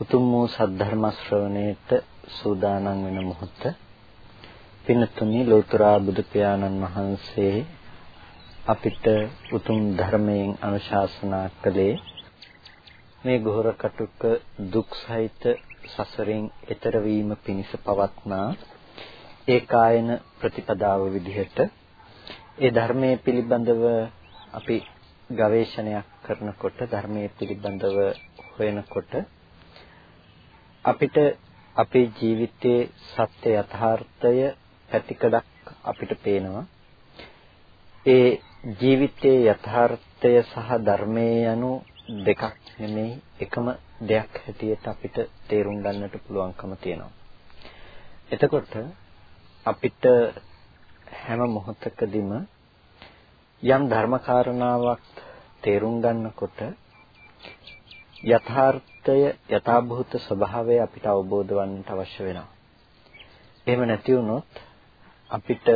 උතුම් වූ සද්ධර්ම ශ්‍රවණයට සූදානම් වෙන මොහොත පින්තුනි ලෝතර බුදු පියාණන් වහන්සේ අපිට උතුම් ධර්මයෙන් අනුශාසනා කළේ මේ ගොහර කටුක දුක් සහිත සසරෙන් එතර වීම පිණිස පවත්නා ඒකායන ප්‍රතිපදාව විදිහට ඒ ධර්මයේ පිළිබඳව අපි ගවේෂණයක් කරනකොට ධර්මයේ පිළිබඳව හොයනකොට අපිට අපේ ජීවිතයේ සත්‍ය යථාර්ථය පැතිකඩක් අපිට පේනවා. ඒ ජීවිතයේ යථාර්ථය සහ ධර්මයේ යනු දෙකක් නෙමෙයි එකම දෙයක් හැටියට අපිට තේරුම් ගන්නට පුළුවන්කම තියෙනවා. එතකොට අපිට හැම මොහොතකදීම යම් ධර්මකාරණාවක් තේරුම් ගන්නකොට යථාර්ථය යථාභූත ස්වභාවය අපිට අවබෝධ වන්නට අවශ්‍ය වෙනවා. එහෙම නැති වුණොත් අපිට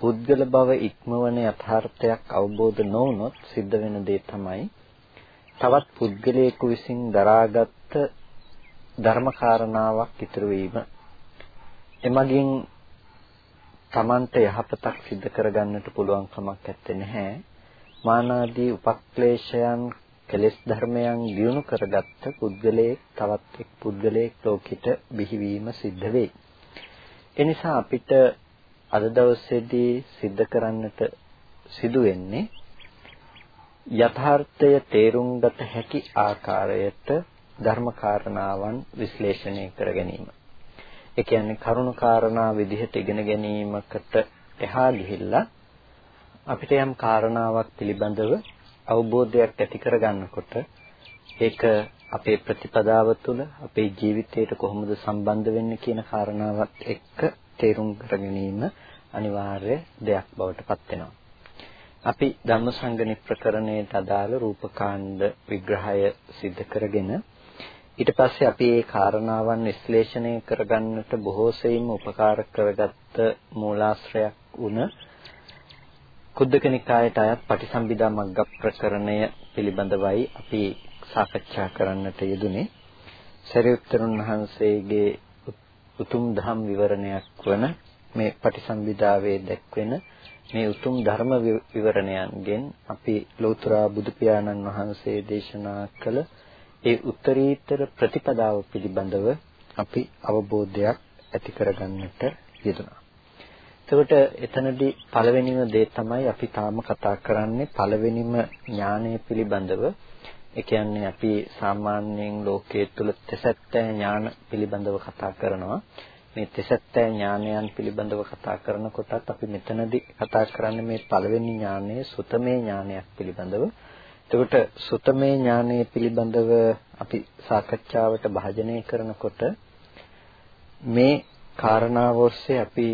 පුද්ගල භව ඉක්මවන යථාර්ථයක් අවබෝධ නොවුනොත් සිද්ධ වෙන දේ තමයි තවත් පුද්ගලයෙකු විසින් දරාගත් ධර්මකාරණාවක් ඉතුරු වීම. එමගින් Tamante යහපතක් සිද්ධ කරගන්නට පුළුවන් කමක් නැත්තේ නැහැ. මානාදී උපක්ලේශයන් කෙලෙස් ධර්මයන් දියුණු කරගත්ත පුද්ගලයෙක් තවත් එක් පුද්ගලයෙක් ලෝකෙට බිහිවීම සිද්ධ වෙයි. ඒ නිසා අපිට අද දවසේදී सिद्ध කරන්නට සිදු වෙන්නේ යථාර්ථය තේරුම් ගත හැකි ආකාරයට ධර්මකාරණාවන් විශ්ලේෂණය කර ගැනීම. ඒ කියන්නේ කරුණු කාරණා විදිහට ඉගෙන ගැනීමකට එහා ගිහිල්ලා අපිට යම් කාරණාවක් පිළිබඳව අවබෝධයක් ඇති කරගන්නකොට ඒක අපේ ප්‍රතිපදාව තුළ අපේ ජීවිතයට කොහොමද සම්බන්ධ වෙන්නේ කියන කාරණාවත් එක්ක තේරුම් කරගැනීම අනිවාර්ය දෙයක් බවට පත් වෙනවා. අපි ධම්මසංගණි ප්‍රකරණයට අදාළ රූපකාණ්ඩ විග්‍රහය සිදු කරගෙන ඊට පස්සේ අපි මේ කාරණාවන් විශ්ලේෂණය කරගන්නට බොහෝ සෙයින්ම උපකාර කරගත්ත මූලාශ්‍රයක් වුණ කුද්දක නිකායට අයත් පටිසම්භිදා මග්ග ප්‍රකරණය පිළිබඳවයි අපි සාකච්ඡා කරන්නට යෙදුනේ. සරියුත්තරුන් වහන්සේගේ උතුම් ධම් විවරණයක් වන මේ පටිසම්භිදාවේ දැක්වෙන මේ උතුම් ධර්ම විවරණයන්ගෙන් අපි ලෝතර බුදු පියාණන් වහන්සේ දේශනා කළ ඒ උත්තරීතර ප්‍රතිපදාව පිළිබඳව අපි අවබෝධයක් ඇති කරගන්නට යෙදුණා. එතකොට එතනදී පළවෙනිම දේ තමයි අපි තාම කතා කරන්නේ පළවෙනිම ඥානය පිළිබඳව. ඒ කියන්නේ අපි සාමාන්‍යයෙන් ලෝකයේ තුල තෙසැත්තෑ ඥාන පිළිබඳව කතා කරනවා. මේ තෙසැත්තෑ ඥානයන් පිළිබඳව කතා කරනකොටත් අපි මෙතනදී කතා කරන්නේ මේ පළවෙනි ඥානය සුතමේ ඥානයක් පිළිබඳව. එතකොට සුතමේ ඥානය පිළිබඳව අපි සාකච්ඡාවට භාජනය කරනකොට මේ කාරණාව ඔස්සේ අපි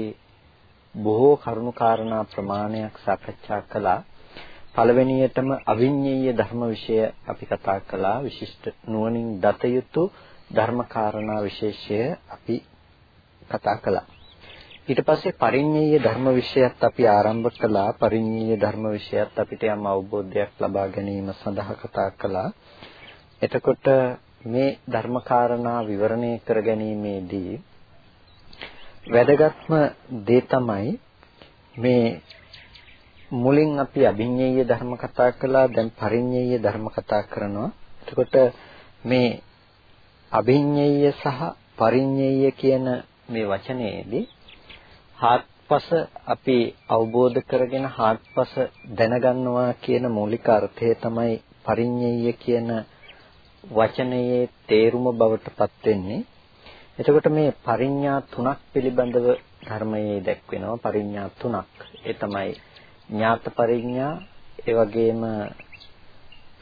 බොහෝ කරුණු කාරණා ප්‍රමාණයක් සාකච්ඡා කළා. පළවෙනියටම අවිඤ්ඤේය ධර්ම විෂය අපි කතා කළා. විශිෂ්ට නුවණින් දත යුතු ධර්ම කාරණා විශේෂය අපි කතා කළා. ඊට පස්සේ පරිඤ්ඤේය ධර්ම විෂයත් අපි ආරම්භ කළා. පරිඤ්ඤේය ධර්ම විෂයත් අපිට යම් අවබෝධයක් ලබා ගැනීම සඳහා කතා කළා. එතකොට මේ ධර්ම කාරණා විවරණය කර ගැනීමේදී වැදගත්ම දේ තමයි මේ මුලින් අපි අභිඤ්ඤේය ධර්ම කතා කළා දැන් පරිඤ්ඤේය ධර්ම කතා කරනවා. එතකොට මේ අභිඤ්ඤේය සහ පරිඤ්ඤේය කියන මේ වචනයේදී හාත්පස අපි අවබෝධ කරගෙන හාත්පස දැනගන්නවා කියන මූලික අර්ථය තමයි පරිඤ්ඤේය කියන වචනයේ තේරුම බවට පත් වෙන්නේ. එතකොට මේ පරිඥා තුනක් පිළිබඳව ධර්මයේ දැක්වෙනවා පරිඥා තුනක්. ඒ තමයි ඥාත පරිඥා, ඒ වගේම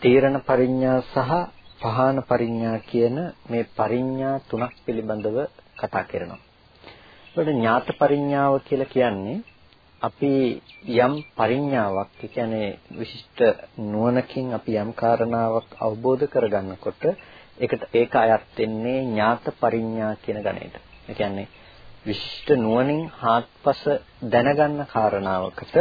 තීරණ පරිඥා සහ පහාන පරිඥා කියන මේ පරිඥා තුනක් පිළිබඳව කතා කරනවා. ඒකට ඥාත පරිඥාව කියලා කියන්නේ අපි යම් පරිඥාවක් ඒ කියන්නේ විශිෂ්ට නුවණකින් අපි යම් කාරණාවක් අවබෝධ කරගන්නකොට ඒකට ඒක අයත් වෙන්නේ ඥාත පරිඥා කියන ගණයට. ඒ කියන්නේ විශිෂ්ට නුවණින් හාත්පස දැනගන්න කාරණාවකට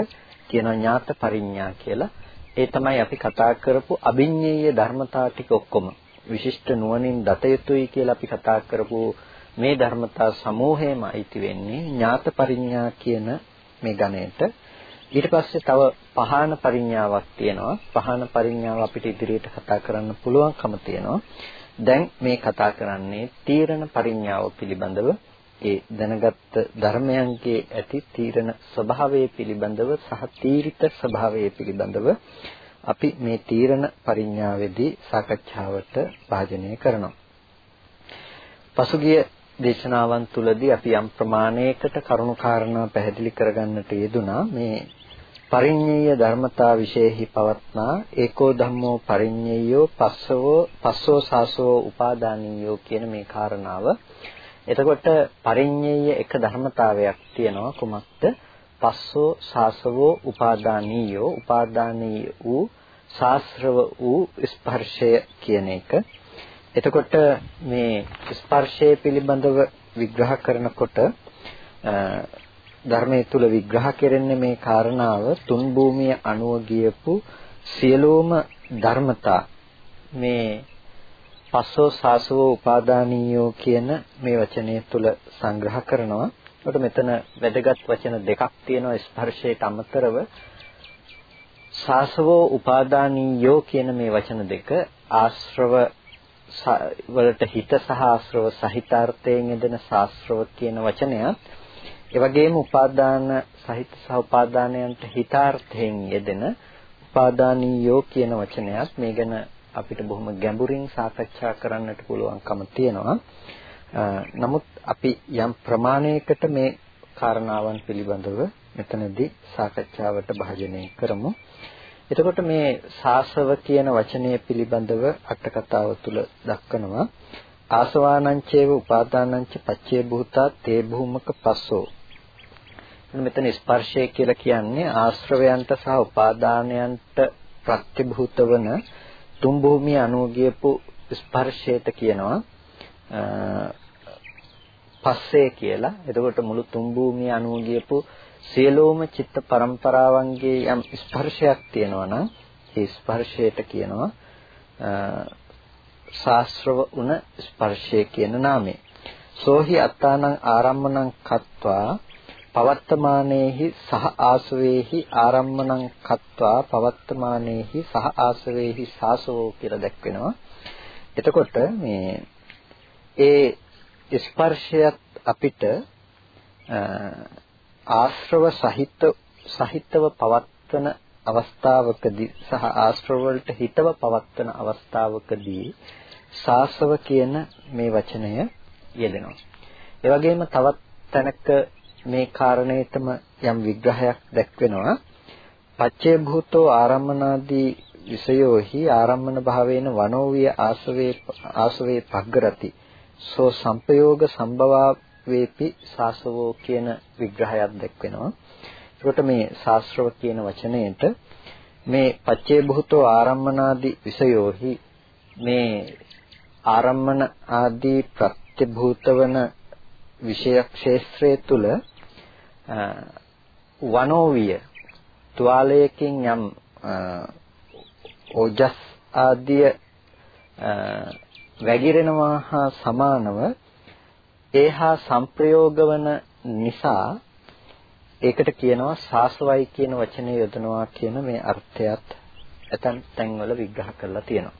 කියනවා ඥාත පරිඥා කියලා. ඒ තමයි අපි කතා කරපු අභිඤ්ඤේය ධර්මතා ටික ඔක්කොම විශිෂ්ට නුවණින් දත යුතුයි කියලා අපි කතා කරපු මේ ධර්මතා සමූහයම අයිති වෙන්නේ ඥාත පරිඥා කියන මේ ගණයට. ඊට පස්සේ තව පහාන පරිඥාවක් තියෙනවා. පහාන පරිඥාව අපිට ඉදිරියට කතා කරන්න පුළුවන්කම තියෙනවා. දැන් මේ කතා කරන්නේ තීරණ පරිඥාව පිළිබඳව ඒ දැනගත් ධර්මයන්ගේ ඇති තීරණ ස්වභාවය පිළිබඳව සහ තීරිත ස්වභාවය පිළිබඳව අපි මේ තීරණ පරිඥාවේදී සාකච්ඡාවට භාජනය කරනවා. පසුගිය දේශනාවන් තුලදී අපි යම් ප්‍රමාණයකට කරුණු කාරණා පැහැදිලි කරගන්නට යෙදුනා මේ පරිඤ්ඤය ධර්මතා විශේෂෙහි පවත්නා ඒකෝ ධම්මෝ පරිඤ්ඤයෝ පස්සවෝ පස්සෝ සාසෝ උපාදානීයෝ කියන මේ කාරණාව එතකොට පරිඤ්ඤය එක ධර්මතාවයක් තියෙනවා කුමක්ද? පස්සෝ සාසවෝ උපාදානීයෝ උපාදානීය වූ ශාස්ත්‍රව වූ ස්පර්ශය කියන එක. එතකොට මේ ස්පර්ශය පිළිබඳව විග්‍රහ කරනකොට ධර්මයේ තුල විග්‍රහ කෙරෙන්නේ මේ කාරණාව තුන් භූමිය අනුව ගියපු සියලුම ධර්මතා මේ පස්සෝ සාසවෝ උපාදානීයෝ කියන මේ වචනය තුල සංග්‍රහ කරනවා. ඒකට මෙතන වැදගත් වචන දෙකක් තියෙනවා ස්පර්ශයට අමතරව සාසවෝ උපාදානීයෝ කියන මේ වචන දෙක ආශ්‍රව වලට හිත සහ ආශ්‍රව සහිතාර්ථයෙන් යෙදෙන ශාස්ත්‍රව කියන වචනයත් ඒ වගේම උපාදාන සහිත සහ උපාදානයන්ට හිතාර්ථයෙන් යෙදෙන උපාදානීයෝ කියන වචනයත් මේ ගැන අපිට බොහොම ගැඹුරින් සාකච්ඡා කරන්නට පුළුවන්කම තියෙනවා. නමුත් අපි යම් ප්‍රමාණයකට මේ කාරණාවන් පිළිබඳව මෙතනදී සාකච්ඡාවට භාජනය කරමු. එතකොට මේ සාසව කියන වචනය පිළිබඳව අටකතාව තුල දක්වනවා ආසවානංචේව උපාදානංච පච්චේ භූතා තේ භූමක පස්සෝ මෙතන ස්පර්ශය කියලා කියන්නේ ආශ්‍රවයන්ට සහ උපාදානයන්ට ප්‍රත්‍යභූත වන තුන් භූමිය අනුව ගියපු ස්පර්ශයට කියනවා පස්සේ කියලා. එතකොට මුළු තුන් භූමිය අනුව ගියපු සියලෝම චිත්ත පරම්පරාවන්ගේ යම් ස්පර්ශයක් තියෙනවා නම් ඒ ස්පර්ශයට කියනවා ශාස්ත්‍රව උන ස්පර්ශය කියන නාමය. සෝහි අත්තානං ආරම්මණං කତ୍වා පවත්තමානේහි සහ ආසවේහි ආරම්මණං කତ୍වා පවත්තමානේහි සහ ආසවේහි සාසවෝ කියලා දැක්වෙනවා. එතකොට මේ ඒ ස්පර්ශයත් අපිට ආශ්‍රව සහිත සහිතව පවත්වන අවස්ථාවකදී සහ ආශ්‍රව වලට හිතව පවත්වන අවස්ථාවකදී සාසව කියන මේ වචනය යෙදෙනවා. ඒ වගේම තවත් තැනක මේ කාරණේතම යම් විග්‍රහයක් දැක්වෙනවා. පච්චේ භූතෝ ආරම්මනාදී විසයෝහි ආරම්මන භාවේන වනෝවිය ආසවේ ආසවේ පග්ගරති. සෝ සංපයෝග සම්භවා වේපි සාසවෝ කියන විග්‍රහයක් දැක්වෙනවා. ඒකට මේ ශාස්ත්‍රව කියන වචනයේට මේ පච්චේ භූතෝ ආරම්මනාදී විසයෝහි මේ ආරම්මන ආදී ප්‍රත්‍යභූතවන විෂය ක්ෂේත්‍රය තුල වනෝවිය තුවාලයකින් යම් ඕජස් ආදිය වැగిරෙනවා හා සමානව ඒහා සංප්‍රයෝග වන නිසා ඒකට කියනවා සාසවයි කියන වචනේ යොදනවා කියන මේ අර්ථයත් ඇතන් තැන්වල විග්‍රහ කරලා තියෙනවා.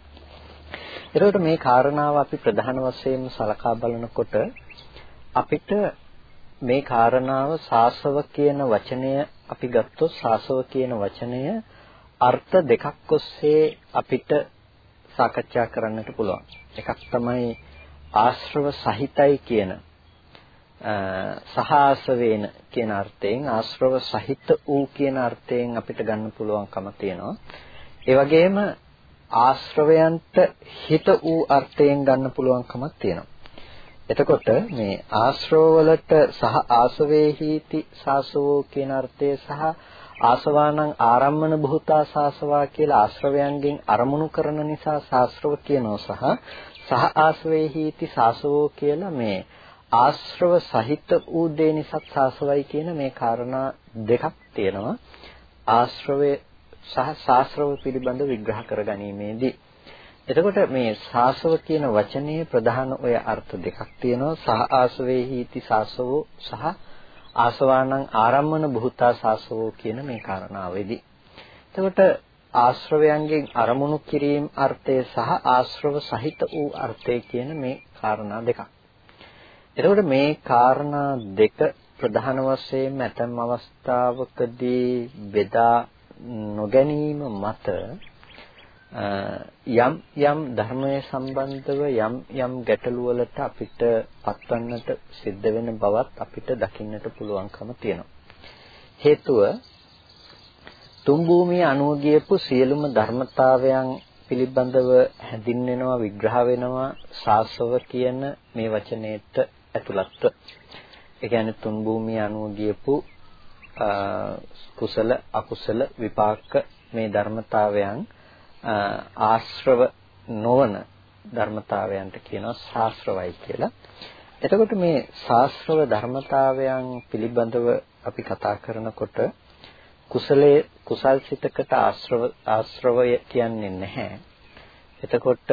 එතකොට මේ කාරණාව අපි ප්‍රධාන වශයෙන් සලකා බලනකොට අපිට මේ කාරණාව සාසව කියන වචනය අපි ගත්තොත් සාසව කියන වචනය අර්ථ දෙකක් ඔස්සේ අපිට සාකච්ඡා කරන්නට පුළුවන්. එකක් තමයි ආශ්‍රව සහිතයි කියන සහාස වේන කියන අර්ථයෙන් ආශ්‍රව සහිත වූ කියන අර්ථයෙන් අපිට ගන්න පුළුවන්කම තියෙනවා. ඒ වගේම ආශ්‍රවයන්ට හිත වූ අර්ථයෙන් ගන්න පුළුවන්කමක් තියෙනවා. එතකොට මේ ආශ්‍රවවලට සහ ආසවේහීති සාසවෝ කියන අර්ථය සහ ආසවානං ආරම්මන භූතා සාසවා කියලා ආශ්‍රවයන්ගෙන් අරමුණු කරන නිසා සාස්ත්‍රව කියනවා සහ සහ ආශ්‍රවේහීති සාසවෝ කියලා මේ ආශ්‍රව සහිත වූ දේ නිසා සාසවයි කියන මේ කාරණා දෙකක් තියෙනවා. ආශ්‍රවය සහ ශාස්ත්‍රව පිළිබඳ විග්‍රහ කරගැනීමේදී එතකොට මේ සාසව කියන වචනේ ප්‍රධාන ඔය අර්ථ දෙකක් තියෙනවා සහ ආසවේහීති සාසවෝ සහ ආසවානං ආරම්මන බුතා සාසවෝ කියන මේ කාරණාවේදී එතකොට ආශ්‍රවයන්ගෙන් අරමුණු කිරීම අර්ථය සහ ආශ්‍රව සහිත වූ අර්ථය කියන මේ කාරණා දෙකක්. එතකොට මේ කාරණා දෙක ප්‍රධාන වශයෙන් ඇතම් අවස්ථාවකදී බෙදා නොගැනීම මත යම් යම් ධර්මයේ සම්බන්ධව යම් යම් ගැටලු වලට අපිට පත්වන්නට සිද්ධ වෙන බවත් අපිට දකින්නට පුළුවන්කම තියෙනවා. හේතුව තුන් භූමිය අනුව ගියපු සියලුම ධර්මතාවයන් පිළිබඳව හැඳින්වෙනවා විග්‍රහ වෙනවා සාසව කියන මේ වචනේට ඇතුළත්ව. ඒ කියන්නේ තුන් භූමිය අනුව ගියපු කුසල අකුසල විපාක මේ ධර්මතාවයන් ආශ්‍රව නොවන ධර්මතාවයන්ට කියනවා ශාස්ත්‍රවයි කියලා. එතකොට මේ ශාස්ත්‍රව ධර්මතාවයන් පිළිබඳව අපි කතා කරනකොට කුසලයේ කුසල් සිතකට ආශ්‍රව ආශ්‍රවය කියන්නේ නැහැ. එතකොට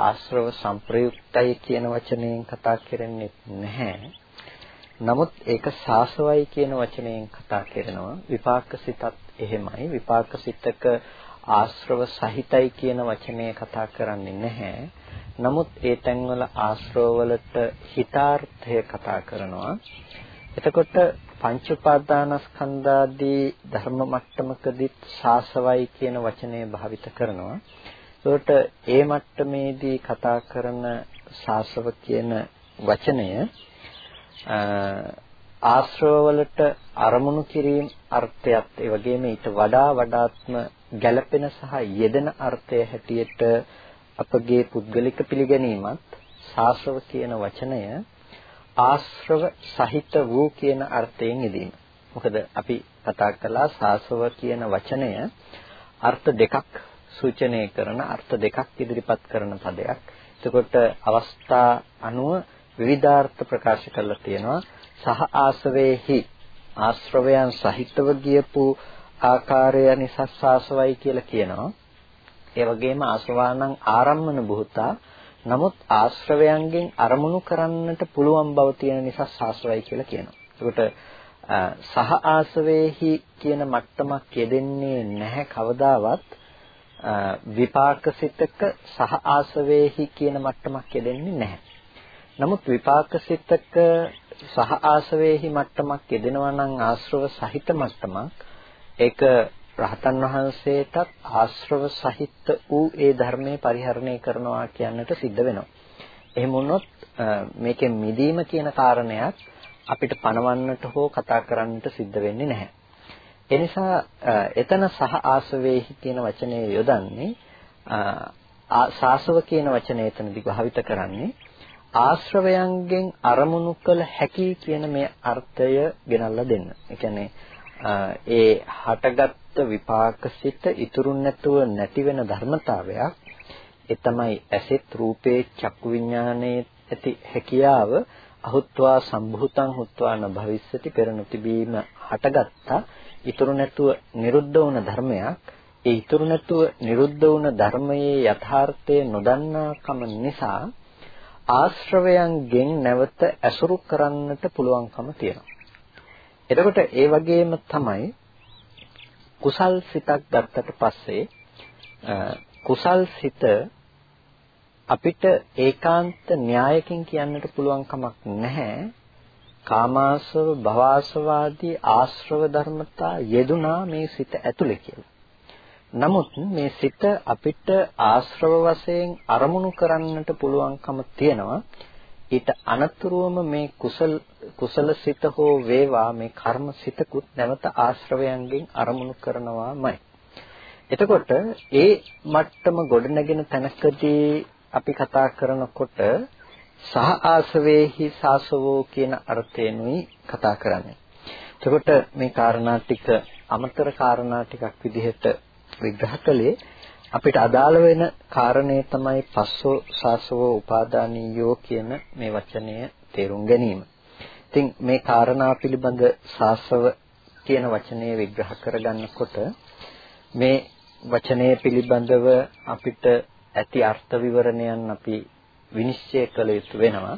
ආශ්‍රව සංප්‍රයුක්තයි කියන වචනයෙන් කතා කරන්නේ නැහැ. නමුත් ඒක සාසවයි කියන වචනයෙන් කතා කරනවා විපාක සිතත් එහෙමයි විපාක සිතක ආශ්‍රව සහිතයි කියන වචනය කතා කරන්නේ නැහැ. නමුත් ඒ තැන්වල ආශ්‍රව වලට හිතාර්ථය කතා කරනවා. එතකොට පංච උපාදානස්කන්ධාදී ධර්ම මට්ටමකදී සාසවයි කියන වචනය භාවිත කරනවා. ඒකට ඒ මට්ටමේදී කතා කරන සාසව කියන වචනය ආශ්‍රව වලට අරමුණු කිරීම අර්ථයත් ඒ වගේම ඊට වඩා වඩාත්ම ගැළපෙන සහ යෙදෙන අර්ථය හැටියට අපගේ පුද්ගලික පිළිගැනීමත් සාශ්‍රව කියන වචනය ආශ්‍රව සහිත වූ කියන අර්ථයෙන් යෙදීම. මොකද අපි කතා කළා සාසව කියන වචනය අර්ථ දෙකක් සූචනය කරන අර්ථ දෙකක් ඉදිරිපත් කරන පදයක්. එතකොට අවස්ථා අනුව විවිධාර්ථ ප්‍රකාශ කරලා තියෙනවා සහ ආසවේහි ආශ්‍රවයන් සහිතව ගියපු ආකාරය නිසස්සාසවයි කියලා කියනවා. ඒ වගේම ආසවානං ආරම්මන බුතා නමුත් ආශ්‍රවයන්ගෙන් අරමුණු කරන්නට පුළුවන් බව තියෙන නිසා ශාස්ත්‍රයයි කියලා කියනවා. ඒකට සහ ආසවේහි කියන මට්ටමක් යෙදෙන්නේ නැහැ කවදාවත් විපාකසිතක සහ ආසවේහි කියන මට්ටමක් යෙදෙන්නේ නැහැ. නමුත් විපාකසිතක සහ ආසවේහි මට්ටමක් යෙදෙනවා නම් ආශ්‍රව සහිත මට්ටමක් ඒක රහතන් වහන්සේටත් ආශ්‍රව සහිත වූ ඒ ධර්මයේ පරිහරණය කරනවා කියන්නට සිද්ධ වෙනවා. එහෙම වුණොත් මේකෙන් මිදීම කියන කාරණයක් අපිට පණවන්නට හෝ කතා කරන්නට සිද්ධ වෙන්නේ නැහැ. ඒ නිසා එතන සහ ආසවේහි කියන වචනේ යොදන්නේ සාසව කියන වචනේ එතනදී භාවිත කරන්නේ ආශ්‍රවයන්ගෙන් අරමුණු කළ හැකි කියන මේ අර්ථය ගෙනල්ලා දෙන්න. ඒ කියන්නේ ඒ හටගත් විපාකසිත ඉතුරු නැතුව නැති වෙන ධර්මතාවයක් ඒ තමයි ඇසෙත් රූපේ චක්කු විඥානයේ ඇති හැකියාව අහුත්වා සම්භූතං හුත්වා න භවිස්සති පෙර නොතිබීම හටගත්තා ඉතුරු නැතුව නිරුද්ධ වුණ ධර්මයක් ඒ ඉතුරු නැතුව නිරුද්ධ වුණ ධර්මයේ යථාර්ථය නොදන්නාකම නිසා ආශ්‍රවයන්ගෙන් නැවත ඇසුරු කරන්නට පුළුවන්කම තියෙනවා. එතකොට ඒ වගේම තමයි කුසල් සිතක් ගත්තට පස්සේ කුසල් සිත අපිට ඒකාන්ත න්‍යායකින් කියන්නට පුළුවන් කමක් නැහැ කාමාසව භවාසවාදී ආශ්‍රව ධර්මතා යෙදුනා මේ සිත ඇතුලේ කියලා. නමුත් මේ සිත අපිට ආශ්‍රව වශයෙන් අරමුණු කරන්නට පුළුවන්කම තියෙනවා. ඊට අනතුරුවම මේ කුසල කුසල සිත හෝ වේවා මේ කර්ම සිතකුත් නැවත ආශ්‍රවයන්ගෙන් අරමුණු කරනවාමයි. එතකොට ඒ මට්ටම ගොඩනගෙන තැනකදී අපි කතා කරනකොට සහ ආසවේහි සාසවෝ කියන අර්ථයෙන්ුයි කතා කරන්නේ. එතකොට මේ කාරණා ටික අමතර කාරණා ටිකක් විදිහට විග්‍රහ කළේ අපිට අදාළ වෙන කාරණේ තමයි පස්සෝ සාසවෝ උපාදානීයෝ කියන මේ වචනය තේරුම් ගැනීම. ඉතින් මේ කාරණා පිළිබඳ සාසව කියන වචනය විග්‍රහ කරගන්නකොට මේ වචනය පිළිබඳව අපිට ඇති අර්ථ විවරණයන් අපි විනිශ්චය කළ යුතු වෙනවා.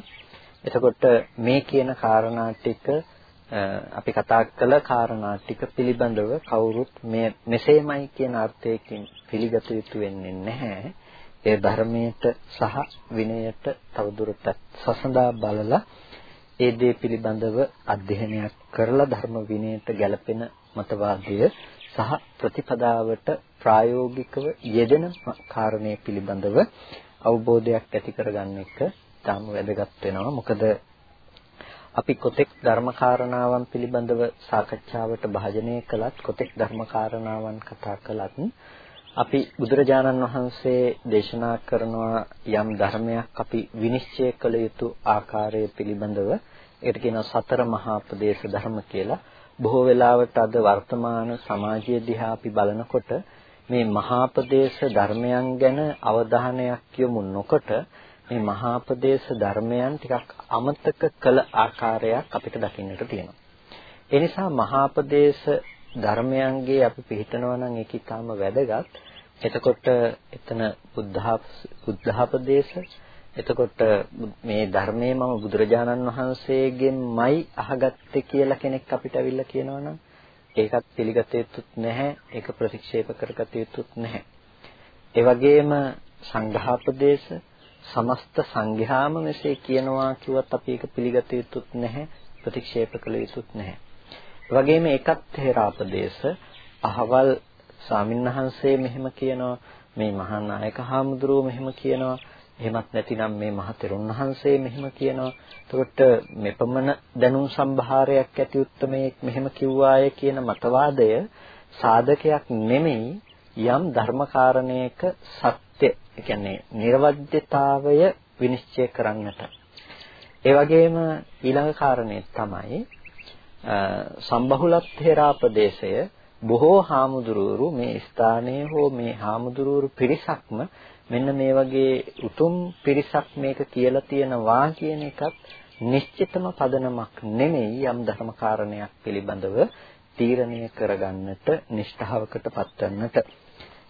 එතකොට මේ කියන කාරණා ටික අපි කතා කළ කාරණා ටික පිළිබඳව කවුරුත් මේ මෙසේමයි කියන අර්ථයකින් පිළිගත යුතු වෙන්නේ නැහැ. ඒ ධර්මයට සහ විනයට තවදුරටත් සසඳා බලලා ඒ දේ පිළිබඳව අධ්‍යයනයක් කරලා ධර්ම විනයට ගැළපෙන මතවාදය සහ ප්‍රතිපදාවට ප්‍රායෝගිකව යෙදෙන කාරණේ පිළිබඳව අවබෝධයක් ඇති කරගන්න එක තාම වැදගත් වෙනවා. මොකද අපි කොතෙක් ධර්මකාරණාවන් පිළිබඳව සාකච්ඡාවට භාජනය කළත් කොතෙක් ධර්මකාරණාවන් කතා කළත් අපි බුදුරජාණන් වහන්සේ දේශනා කරනවා යම් ධර්මයක් අපි විනිශ්චය කළ යුතු ආකාරය පිළිබඳව ඒකට කියනවා සතර මහා ප්‍රදේශ ධර්ම කියලා. බොහෝ වෙලාවට අද වර්තමාන සමාජය දිහා අපි බලනකොට මේ මහා ප්‍රදේශ ධර්මයන් ගැන අවධානයක් යොමු නොකොට මේ මහා ප්‍රදේශ ධර්මයන් ටිකක් අමතක කළ ආකාරයක් අපිට දකින්නට තියෙනවා. ඒ නිසා මහා ප්‍රදේශ ධර්මයන්ගේ අපි පිළිතනවා නම් ඒක ඊටාම වැදගත්. එතකොට එතන බුද්ධ බුද්ධාපදේශ එතකොට මේ ධර්මයේ මම බුදුරජාණන් වහන්සේගෙන්මයි අහගත්තේ කියලා කෙනෙක් අපිට අවිල්ලා කියනවනම් ඒකත් පිළිගත යුතුත් නැහැ ඒක ප්‍රතික්ෂේප කරගත යුතුත් නැහැ ඒ වගේම සංඝාපදේශ සමස්ත සංඝයාම මෙසේ කියනවා කිව්වත් අපි ඒක පිළිගත යුතුත් නැහැ ප්‍රතික්ෂේප කළ යුතුත් නැහැ ඒ වගේම ඒකත් තේරාපදේශ අහවල් ස්වාමින්වහන්සේ මෙහෙම කියනවා මේ මහා නායක හාමුදුරුවෝ මෙහෙම කියනවා එහෙමත් නැතිනම් මේ මහ තෙරුන් වහන්සේ මෙහෙම කියනවා. එතකොට මෙපමණ දැනුම් සම්භාරයක් ඇති උත්තමයෙක් මෙහෙම කිව්වාය කියන මතවාදය සාධකයක් නෙමෙයි යම් ධර්මකාරණයක සත්‍ය, ඒ කියන්නේ නිර්වද්‍යතාවය විනිශ්චය කරන්නට. ඒ වගේම ඊළඟ කාරණේ තමයි සම්බහුලත්ථේරාපදේශය බොහෝ හාමුදුරුවරු මේ ස්ථානයේ හෝ මේ හාමුදුරුවරු පිරිසක්ම මෙන්න මේ වගේ උතුම් පිරිසක් මේක කියලා තියෙනවා කියන එකත් නිශ්චිතම පදනමක් නෙමෙයි යම් ධර්ම කාරණයක් පිළිබඳව තීරණය කරගන්නට නිෂ්ඨාවකට පත්වන්නට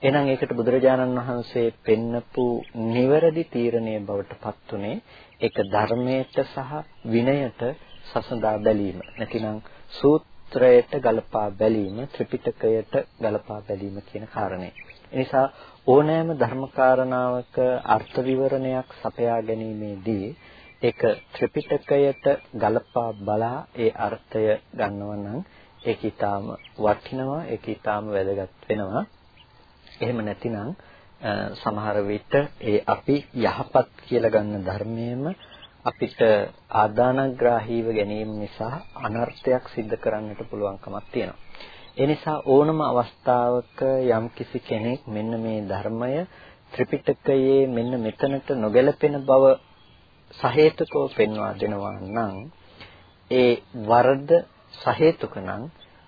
එහෙනම් ඒකට බුදුරජාණන් වහන්සේ පෙන්නපු නිවැරදි තීරණය බවට පත්ුනේ ඒක ධර්මයට සහ විනයට සසඳා බැලීම නැතිනම් සූත්‍රයට ගලපා බැලීම ත්‍රිපිටකයට ගලපා බැලීම කියන කාරණේ. එනිසා ඕනෑම ධර්මකාරණාවක අර්ථ විවරණයක් සපයා ගැනීමේදී ඒක ත්‍රිපිටකයට ගලපා බලා ඒ අර්ථය ගන්නව නම් ඒක ඊටාම වටිනවා ඒක ඊටාම වැදගත් වෙනවා එහෙම නැතිනම් සමහර විට ඒ අපි යහපත් කියලා ගන්න ධර්මයේම අපිට ආදානග්‍රාහීව ගැනීම නිසා අනර්ථයක් සිද්ධ කරන්නට පුළුවන්කමක් තියෙනවා ඒ නිසා ඕනම අවස්ථාවක යම්කිසි කෙනෙක් මෙන්න මේ ධර්මය ත්‍රිපිටකයේ මෙන්න මෙතනට නොගැලපෙන බව සහේතුකව පෙන්වා දෙනවා නම් ඒ වරද සහේතුක නම්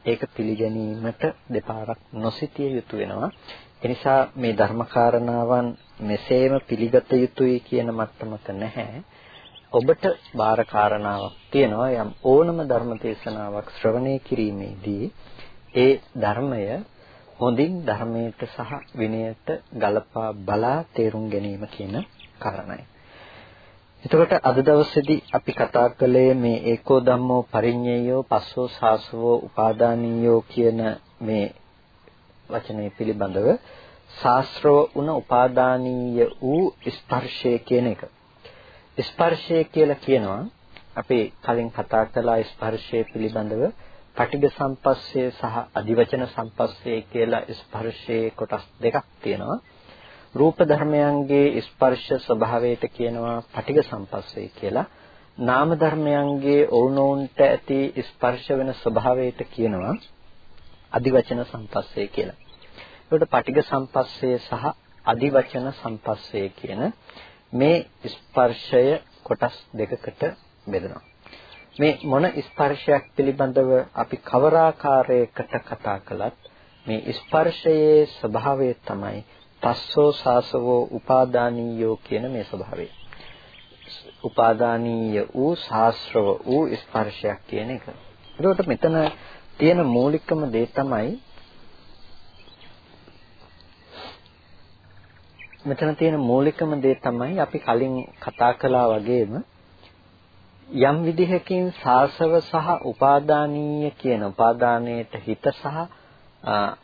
ඒක පිළිගැනීමට දෙපාරක් නොසිතිය යුතු වෙනවා. එනිසා මේ ධර්මකාරණාවන් මෙසේම පිළිගත යුතුයි කියන මට්ටමක නැහැ. ඔබට බාර කාරණාවක් තියෙනවා යම් ඕනම ධර්ම දේශනාවක් ශ්‍රවණය කිරීමේදී ඒ ධර්මය හොඳින් ධර්මයට සහ විනයට ගලපා බලා තේරුම් ගැනීම කියන කාරණයි. එතකොට අද දවසේදී අපි කතා කළේ මේ ඒකෝ ධම්මෝ පරිඤ්ඤයෝ පස්සෝ සාසවෝ උපාදානීයෝ කියන මේ වචනේ පිළිබඳව ශාස්ත්‍රව උන උපාදානීය වූ ස්පර්ශය කියන එක. ස්පර්ශය කියලා කියනවා අපි කලින් කතා කළා ස්පර්ශය පිළිබඳව පටිඝ සම්පස්සේ සහ අදිවචන සම්පස්සේ කියලා ස්පර්ශයේ කොටස් දෙකක් තියෙනවා. රූප ධර්මයන්ගේ ස්පර්ශ ස්වභාවයට කියනවා පටිඝ සම්පස්සේ කියලා. නාම ධර්මයන්ගේ ඕනෝන්ට ඇති ස්පර්ශ වෙන ස්වභාවයට කියනවා අදිවචන සම්පස්සේ කියලා. ඒකට පටිඝ සම්පස්සේ සහ අදිවචන සම්පස්සේ කියන මේ ස්පර්ශය කොටස් දෙකකට බෙදෙනවා. මේ මොන ස්පර්ශයක් පිළිබඳව අපි කවරාකාරයකට කතා කළත් මේ ස්පර්ශයේ ස්වභාවය තමයි පස්සෝ සාසවෝ උපාදානීයෝ කියන මේ ස්වභාවය. උපාදානීය වූ ශාස්ත්‍රව වූ ස්පර්ශයක් කියන එක. ඒකට මෙතන තියෙන මූලිකම දේ තමයි මෙතන තියෙන මූලිකම දේ තමයි අපි කලින් කතා කළා වගේම යම් විදිහකින් සාසව සහ උපාදානීය කියන උපාදානයේට හිත සහ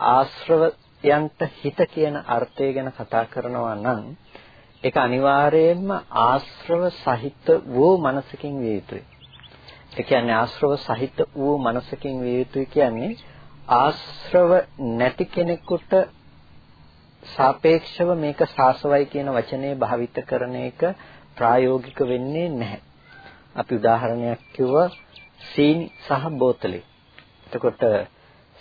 ආශ්‍රවයන්ට හිත කියන අර්ථය ගැන කතා කරනවා නම් ඒක අනිවාර්යයෙන්ම ආශ්‍රව සහිත වූ මනසකින් විය යුතුයි. ඒ කියන්නේ ආශ්‍රව සහිත වූ මනසකින් විය යුතුයි කියන්නේ ආශ්‍රව නැති කෙනෙකුට සාපේක්ෂව මේක සාසවයි කියන වචනේ භාවිත කරන එක ප්‍රායෝගික වෙන්නේ නැහැ. අපි උදාහරණයක් කිව්වා සීනි සහ බෝතලේ. එතකොට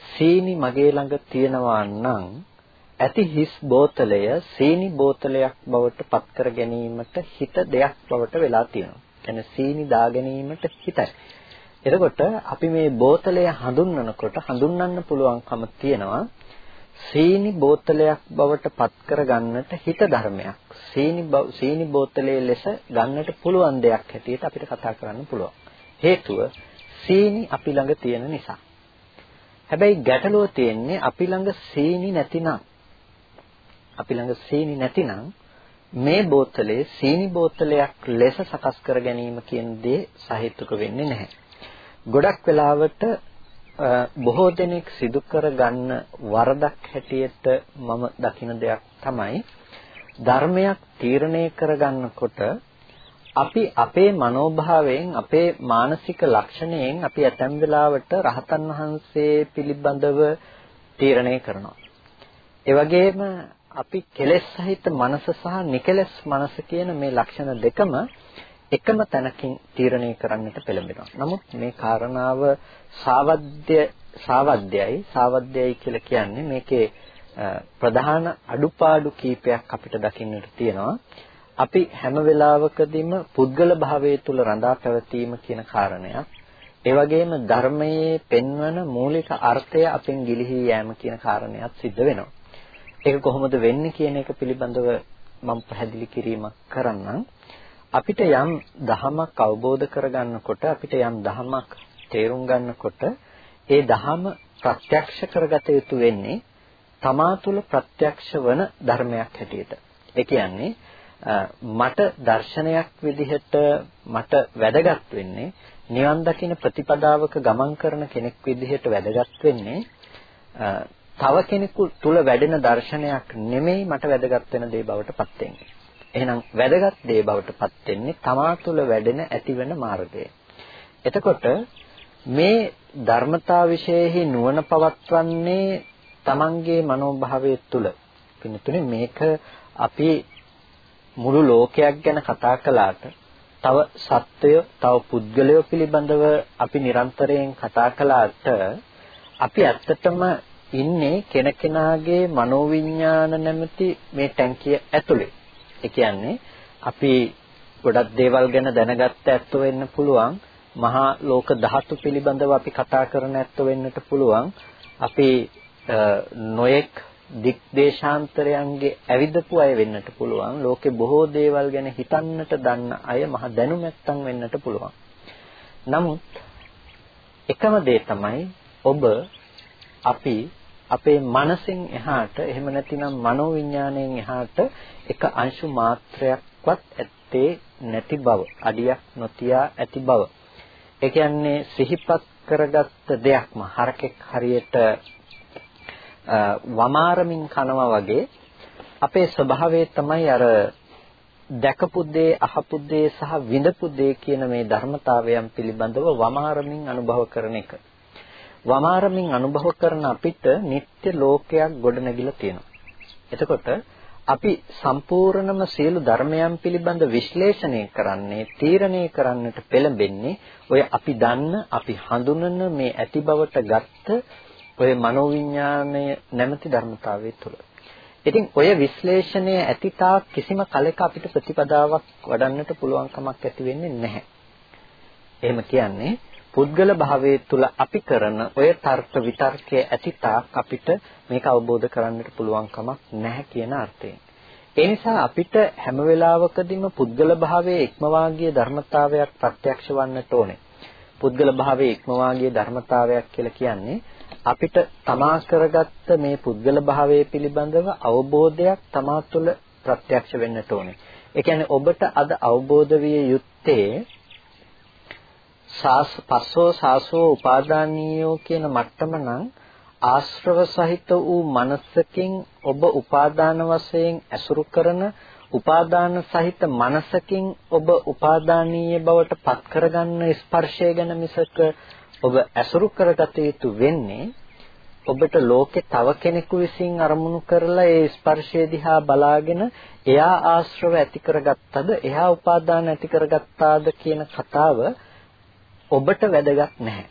සීනි මගේ ළඟ තියෙනවා නම් ඇති හිස් බෝතලය සීනි බෝතලයක් බවට පත් කර ගැනීමට හිත දෙයක් බවට වෙලා තියෙනවා. කියන්නේ සීනි දා ගැනීමට හිතයි. එතකොට අපි මේ බෝතලය හඳුන්වනකොට හඳුන්වන්න පුළුවන්කම තියෙනවා සීනි බෝතලයක් බවට පත් කර ගන්නට හිත ධර්මයක්. සීනි සීනි බෝතලයේ ලෙස ගන්නට පුළුවන් දෙයක් හැටියට අපිට කතා කරන්න පුළුවන්. හේතුව සීනි අපි ළඟ තියෙන නිසා. හැබැයි ගැටලුව තියෙන්නේ අපි ළඟ සීනි නැතිනම් අපි ළඟ සීනි නැතිනම් මේ බෝතලේ සීනි බෝතලයක් ලෙස සකස් කර ගැනීම කියන දේ සාහිත්‍යක වෙන්නේ නැහැ. ගොඩක් වෙලාවට බොහෝ දෙනෙක් සිදු කර ගන්න වරදක් හැටියට මම දකින දෙයක් තමයි ධර්මයක් තීරණය කරගන්නකොට අපි අපේ මනෝභාවයෙන් අපේ මානසික ලක්ෂණයෙන් අපි ඇතැම් වෙලාවට රහතන් වහන්සේ පිළිබඳව තීරණය කරනවා. ඒ වගේම අපි කෙලෙස් සහිත මනස සහ නිකලෙස් මනස කියන මේ ලක්ෂණ දෙකම එකම තැනකින් තීරණය කරන්නට පෙළඹෙනවා. නමුත් මේ කාරණාව සාවද්‍ය සාවද්‍යයි සාවද්‍යයි කියලා කියන්නේ මේකේ ප්‍රධාන අඩුපාඩු කීපයක් අපිට දකින්නට තියෙනවා. අපි හැම වෙලාවකදීම පුද්ගල භාවයේ තුල රඳා පැවතීම කියන කාරණයක් ඒ වගේම ධර්මයේ පෙන්වන මූලික අර්ථය අපෙන් ගිලිහී යෑම කියන කාරණයක් සිද්ධ වෙනවා. ඒක කොහොමද වෙන්නේ කියන එක පිළිබඳව මම පැහැදිලි කිරීමක් කරන්නම්. අපිට යම් දහමක් අවබෝධ කරගන්නකොට අපිට යම් දහමක් තේරුම් ගන්නකොට ඒ දහම ප්‍රත්‍යක්ෂ කරගත යුතු වෙන්නේ තමා තුළ ප්‍රත්‍යක්ෂ වන ධර්මයක් හැටියට. ඒ කියන්නේ මට දර්ශනයක් විදිහට මට වැදගත් වෙන්නේ නිවන් දකින ප්‍රතිපදාවක ගමන් කරන කෙනෙක් විදිහට වැදගත් වෙන්නේ තව කෙනෙකු තුල වැඩෙන දර්ශනයක් නෙමෙයි මට වැදගත් වෙන දේ බවට පත් වෙන්නේ. එහෙනම් වැදගත් දේ බවට පත් වෙන්නේ තමා තුළ වැඩෙන ඇතිවෙන මාර්ගය. එතකොට මේ ධර්මතා විශේෂෙහි නුවණ පවත්වන්නේ තමන්ගේ මනෝභාවය තුළ. පින්තුනේ මේක අපි මුළු ලෝකයක් ගැන කතා කළාට තව සත්වය, තව පුද්ගලයෝ පිළිබඳව අපි නිරන්තරයෙන් කතා කළාට අපි ඇත්තටම ඉන්නේ කෙනකෙනාගේ මනෝවිඤ්ඤාණ නැමැති මේ ටැංකිය ඇතුලේ. ඒ කියන්නේ අපි ගොඩක් දේවල් ගැන දැනගත්ත ඇත්ත වෙන්න පුළුවන්. මහා ලෝක ධාතු පිළිබඳව අපි කතා කරන ඇත්ත වෙන්නට පුළුවන්. අපි නොයෙක් දික් දේශාන්තරයන්ගේ ඇවිදපු අය වෙන්නට පුළුවන්. ලෝකේ බොහෝ දේවල් ගැන හිතන්නට දන්න අය මහ දැනුමැත්තන් වෙන්නට පුළුවන්. නමුත් එකම දේ තමයි ඔබ අපි අපේ මනසෙන් එහාට එහෙම නැතිනම් මනෝවිඤ්ඤාණයෙන් එහාට එක අංශු මාත්‍රයක්වත් ඇත්තේ නැති බව අඩියක් නොතියා ඇති බව ඒ කියන්නේ සිහිපත් කරගත්ත දෙයක්ම හරකෙක් හරියට වමාරමින් කනවා වගේ අපේ ස්වභාවය තමයි අර දැකපු දේ අහපු දේ සහ විඳපු දේ කියන මේ ධර්මතාවයන් පිළිබඳව වමාරමින් අනුභව කරන එක. වමාරමින් අනුභව කරන අපිට නিত্য ලෝකයක් ගොඩනැගිලා තියෙනවා. එතකොට අපි සම්පූර්ණම සියලු ධර්මයන් පිළිබඳ විශ්ලේෂණය කරන්නේ තීරණය කරන්නට පෙළඹෙන්නේ ඔය අපි දන්න අපි හඳුනන මේ ඇති බවට ගත්ත ඔය මනෝවිඤ්ඤාණය නැමැති ධර්මතාවය තුළ. ඉතින් ඔය විශ්ලේෂණය ඇතිතා කිසිම කලක අපිට ප්‍රතිපදාවක් වඩන්නට පුළුවන් කමක් ඇති වෙන්නේ නැහැ. එහෙම කියන්නේ පුද්ගල භාවයේ තුල අපි කරන ඔය තර්ක විතර්කයේ ඇතිතාක් අපිට මේක අවබෝධ කරන්නට පුළුවන් කමක් නැහැ කියන අර්ථයෙන්. ඒ නිසා අපිට හැම වෙලාවකදීම පුද්ගල භාවයේ ඉක්මවා ගිය ධර්මතාවයක් ප්‍රත්‍යක්ෂ වන්නට ඕනේ. පුද්ගල භාවයේ ඉක්මවා ගිය ධර්මතාවයක් කියලා කියන්නේ අපිට තමා කරගත්ත මේ පුද්ගල භාවයේ පිළිබඳව අවබෝධයක් තමා තුළ ප්‍රත්‍යක්ෂ වෙන්නට ඕනේ. ඒ කියන්නේ ඔබට අද අවබෝධ විය යුත්තේ සාස් පස්සෝ සාසෝ උපාදානීයෝ කියන මට්ටම නම් ආශ්‍රව සහිත වූ මනසකින් ඔබ උපාදාන වශයෙන් ඇසුරු කරන උපාදාන සහිත මනසකින් ඔබ උපාදානීය බවට පත් කරගන්න ස්පර්ශය ගැන මිසක ඔබ ඇසුරු කරගත යුතු වෙන්නේ ඔබට ලෝකේ තව කෙනෙකු විසින් අරමුණු කරලා ඒ ස්පර්ශය දිහා බලාගෙන එයා ආශ්‍රව ඇති කරගත්තද එයා උපාදාන ඇති කරගත්තාද කියන කතාව ඔබට වැදගත් නැහැ.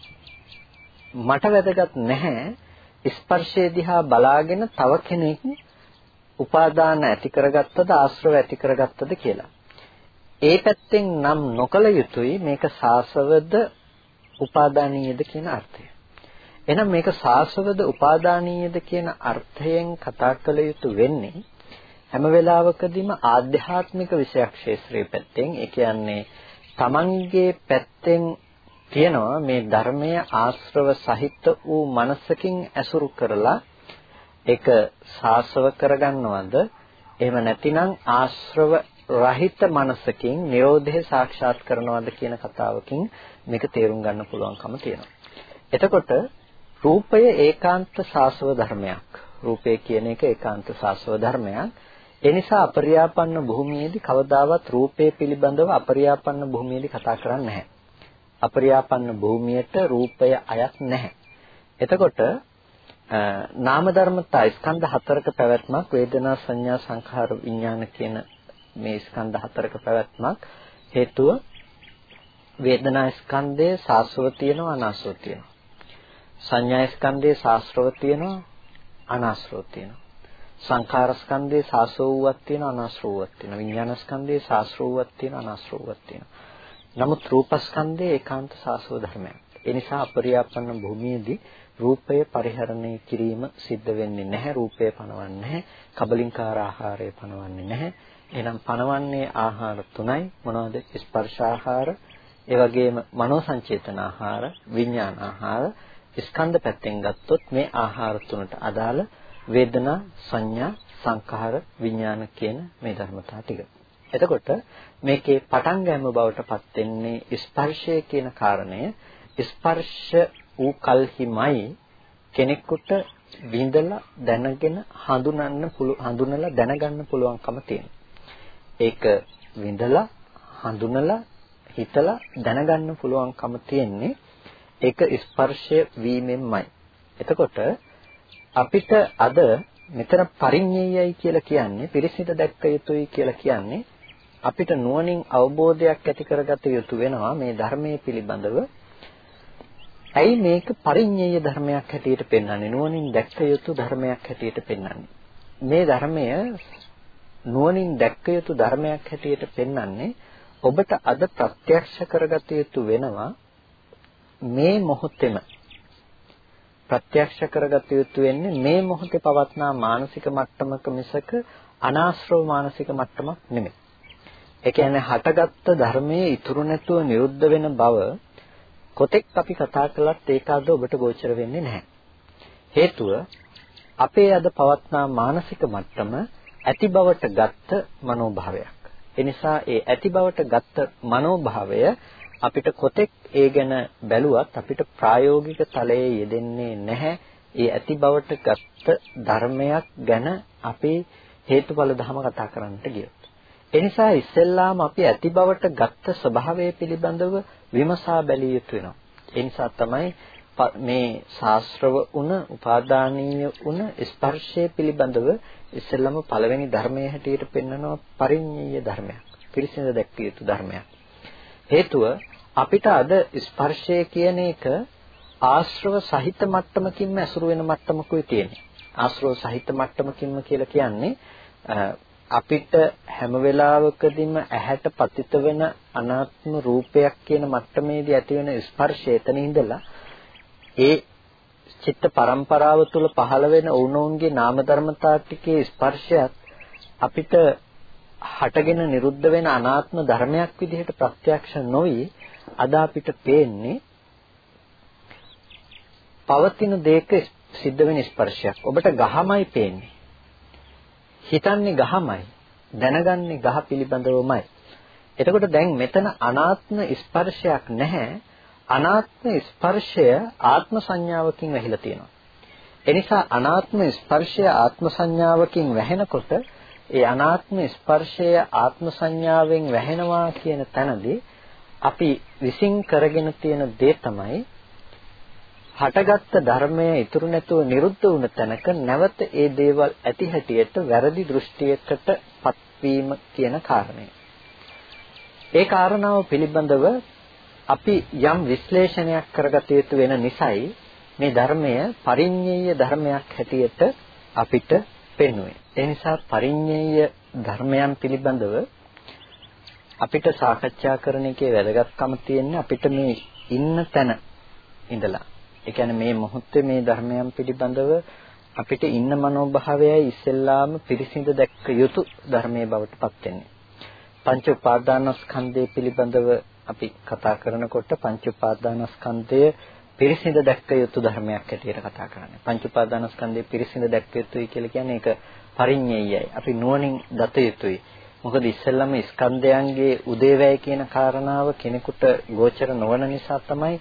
මට වැදගත් නැහැ ස්පර්ශය දිහා බලාගෙන තව කෙනෙක් උපාදාන ඇති කරගත්තද ආශ්‍රව ඇති කරගත්තද කියලා. ඒ පැත්තෙන් නම් නොකල යුතුයි මේක සාසවද උපාදානීයද කියන අර්ථය. එහෙනම් මේක සාසවද උපාදානීයද කියන අර්ථයෙන් කතා කළ යුතු වෙන්නේ හැම වෙලාවකදීම ආධ්‍යාත්මික විෂයක් ශාස්ත්‍රයේ පැත්තෙන් ඒ කියන්නේ Tamanගේ පැත්තෙන් තියෙනවා මේ ධර්මය ආශ්‍රව සහිත වූ මනසකින් ඇසුරු කරලා ඒක සාසව කරගන්නවද එහෙම නැතිනම් ආශ්‍රව රහිත මනසකින් Nirodhe සාක්ෂාත් කරනවද කියන කතාවකින් මේක තේරුම් ගන්න පුළුවන්කම තියෙනවා. එතකොට රූපය ඒකාන්ත සාසව ධර්මයක්. රූපය කියන එක ඒකාන්ත සාසව ධර්මයක්. ඒ නිසා අපරියාපන්න භූමියේදී කවදාවත් රූපය පිළිබඳව අපරියාපන්න භූමියේදී කතා කරන්නේ නැහැ. අපරියාපන්න භූමියට රූපය අයත් නැහැ. එතකොට නාම ධර්මතා ස්කන්ධ හතරක පැවැත්මක් වේදනා සංඥා සංඛාර විඥාන කියන මේ ස්කන්ධ හතරක පැවැත්මක්. හේතුව වේදනා ස්කන්ධයේ සාස්වව තියෙනවා අනාස්වව තියෙනවා. සංඥා ස්කන්ධයේ සාස්ත්‍රව තියෙනවා අනාස්ත්‍රව තියෙනවා. සංඛාර ස්කන්ධයේ සාස්වවුවක් තියෙනවා අනාස්ත්‍රවුවක් තියෙනවා. විඥාන ස්කන්ධයේ සාස්ත්‍රවුවක් තියෙනවා අනාස්ත්‍රවුවක් තියෙනවා. නමුත් රූපස්කන්ධය ඒකාන්ත සාසව ධර්මයක්. ඒ නිසා අපරියාපන්න භූමියේදී රූපය පරිහරණය කිරීම සිද්ධ වෙන්නේ නැහැ. රූපය පනවන්නේ නැහැ. කබලින්කාර ආහාරය පනවන්නේ නැහැ. එහෙනම් පනවන්නේ ආහාර තුනයි. මොනවද? ස්පර්ශ ආහාර, ඒ වගේම මනෝ සංචේතන ආහාර, විඥාන ආහාර. ස්කන්ධ පැත්තෙන් ගත්තොත් මේ ආහාර තුනට අදාළ වේදනා, සංඥා, සංඛාර, විඥාන කියන මේ ධර්මතා ටික. එතකොට මේකේ පටන් ගැනීම බවට පත් වෙන්නේ ස්පර්ශය කියන කාරණය ස්පර්ශ වූ කල්හිමයි කෙනෙකුට විඳලා දැනගෙන හඳුනන්න හඳුනලා දැනගන්න පුළුවන්කම තියෙනවා. ඒක විඳලා හඳුනලා හිතලා දැනගන්න පුළුවන්කම තියෙන්නේ ඒක ස්පර්ශය වීමෙන්මයි. එතකොට අපිට අද මෙතන පරිඤ්ඤයයි කියලා කියන්නේ පිරිසිදු දැක්ක යුතුයි කියලා කියන්නේ අපිට නුවණින් අවබෝධයක් ඇති කරගත යුතු වෙනවා මේ ධර්මයේ පිළිබඳව. ඇයි මේක පරිඤ්ඤය ධර්මයක් හැටියට පෙන්වන්නේ? නුවණින් දැක්ක යුතු ධර්මයක් හැටියට පෙන්වන්නේ. මේ ධර්මය නුවණින් දැක්ක යුතු ධර්මයක් හැටියට පෙන්වන්නේ ඔබට අද ප්‍රත්‍යක්ෂ කරගත යුතු වෙනවා මේ මොහොතේම ප්‍රත්‍යක්ෂ කරගත යුතු වෙන්නේ මේ මොහොතේ පවත්නා මානසික මට්ටමක මිසක අනාශ්‍රව මානසික මට්ටමක් නෙමෙයි. ඒ කියන්නේ හටගත්ත ධර්මයේ ඉතුරු නැතුව නිරුද්ධ වෙන බව කොතෙක් අපි කතා කළත් ඒක අද ඔබට ගෝචර වෙන්නේ නැහැ. හේතුව අපේ අද පවත්නා මානසික මට්ටම ඇති බවට ගත්ත මනෝභාවයක්. ඒ නිසා ඒ ඇති බවට ගත්ත මනෝභාවය අපිට කොතෙක් ඒ ගැන බැලුවත් අපිට ප්‍රායෝගික තලයේ යෙදෙන්නේ නැහැ. ඒ ඇති බවට ගත්ත ධර්මයක් ගැන අපේ හේතුඵල ධම කතා කරන්නට ගියොත්. එනිසා ඉස්සෙල්ලාම අපි ඇති බවට ගත්ත ස්වභාවය පිළිබඳව විමසා බැලිය යුතු වෙනවා. ඒ නිසා තමයි මේ ශාස්ත්‍රව උන උපාදානීය උන ස්පර්ශය පිළිබඳව ඉස්සෙල්ලාම පළවෙනි ධර්මයේ හැටියට පෙන්වනවා පරිඤ්ඤය ධර්මයක්. පිරිසිදු දැක්විය යුතු ධර්මයක්. හේතුව අපිට අද ස්පර්ශය කියන එක ආශ්‍රව සහිත මට්ටමකින්ම ඇසුරු වෙන මට්ටමකුයි තියෙන්නේ. ආශ්‍රව සහිත මට්ටමකින්ම කියලා කියන්නේ අපිට හැම වෙලාවකදීම ඇහැට පතිත වෙන අනාත්ම රූපයක් කියන මට්ටමේදී ඇති වෙන ස්පර්ශය එතන ඉඳලා ඒ චිත්ත පරම්පරාව තුළ පහළ වෙන වුණෝන්ගේ නාම ධර්මතා ටිකේ ස්පර්ශයත් අපිට හටගෙන නිරුද්ධ වෙන අනාත්ම ධර්මයක් විදිහට ප්‍රත්‍යක්ෂ නොවි අද අපිට පේන්නේ පවතින දෙයක සිද්ධ වෙන ස්පර්ශයක්. ඔබට ගහමයි පේන්නේ. හිතන්නේ ගහමයි. දැනගන්නේ ගහ පිළිබඳවමයි. එතකොට දැන් මෙතන අනාත්ම ස්පර්ශයක් නැහැ. අනාත්ම ස්පර්ශය ආත්ම සංඥාවකින් වැහිලා තියෙනවා. එනිසා අනාත්ම ස්පර්ශය ආත්ම සංඥාවකින් වැහෙනකොට ඒ අනාත්ම ස්පර්ශය ආත්ම සංඥාවෙන් වැහෙනවා කියන තැනදී අපි විසින් කරගෙන තියෙන දේ තමයි හටගත්ත ධර්මය ඉතුරු නැතුව නිරුද්ධ වුණ තැනක නැවත ඒ දේවල් ඇති හැටියට වැරදි දෘෂ්ටියකට පත්වීම කියන කාරණය. ඒ කාරණාව පිළිබඳව අපි යම් විශ්ලේෂණයක් කරගත යුතු වෙන නිසායි මේ ධර්මය පරිඤ්ඤය ධර්මයක් හැටියට අපිට පෙන්වන්නේ. ඒ නිසා පරිඤ්ඤය ධර්මයන් පිළිබඳව අපිට සාකච්ඡා කරන එකේ වැදගත්කම තියෙන්නේ අපිට මේ ඉන්න තැන ඉඳලා. ඒ කියන්නේ මේ මොහොතේ මේ ධර්මයන් පිළිබඳව අපිට ඉන්න මනෝභාවයයි ඉස්සෙල්ලාම පිරිසිඳ දැක්ක යුතු ධර්මයේ බවට පත් වෙන්නේ. පංච උපාදානස්කන්ධය පිළිබඳව අපි කතා කරනකොට පංච උපාදානස්කන්ධය පිරිසිඳ දැක්ක යුතු ධර්මයක් හැටියට කතා කරන්නේ. පංච උපාදානස්කන්ධය පිරිසිඳ දැක්ක යුතුයි කියලා කියන්නේ ඒක පරිඤ්ඤයයි. අපි නුවණින් දත යුතුයි. මොකද ඉස්සෙල්ලම ස්කන්ධයන්ගේ උදේවැය කියන කාරණාව කෙනෙකුට ගෝචර නොවන නිසා තමයි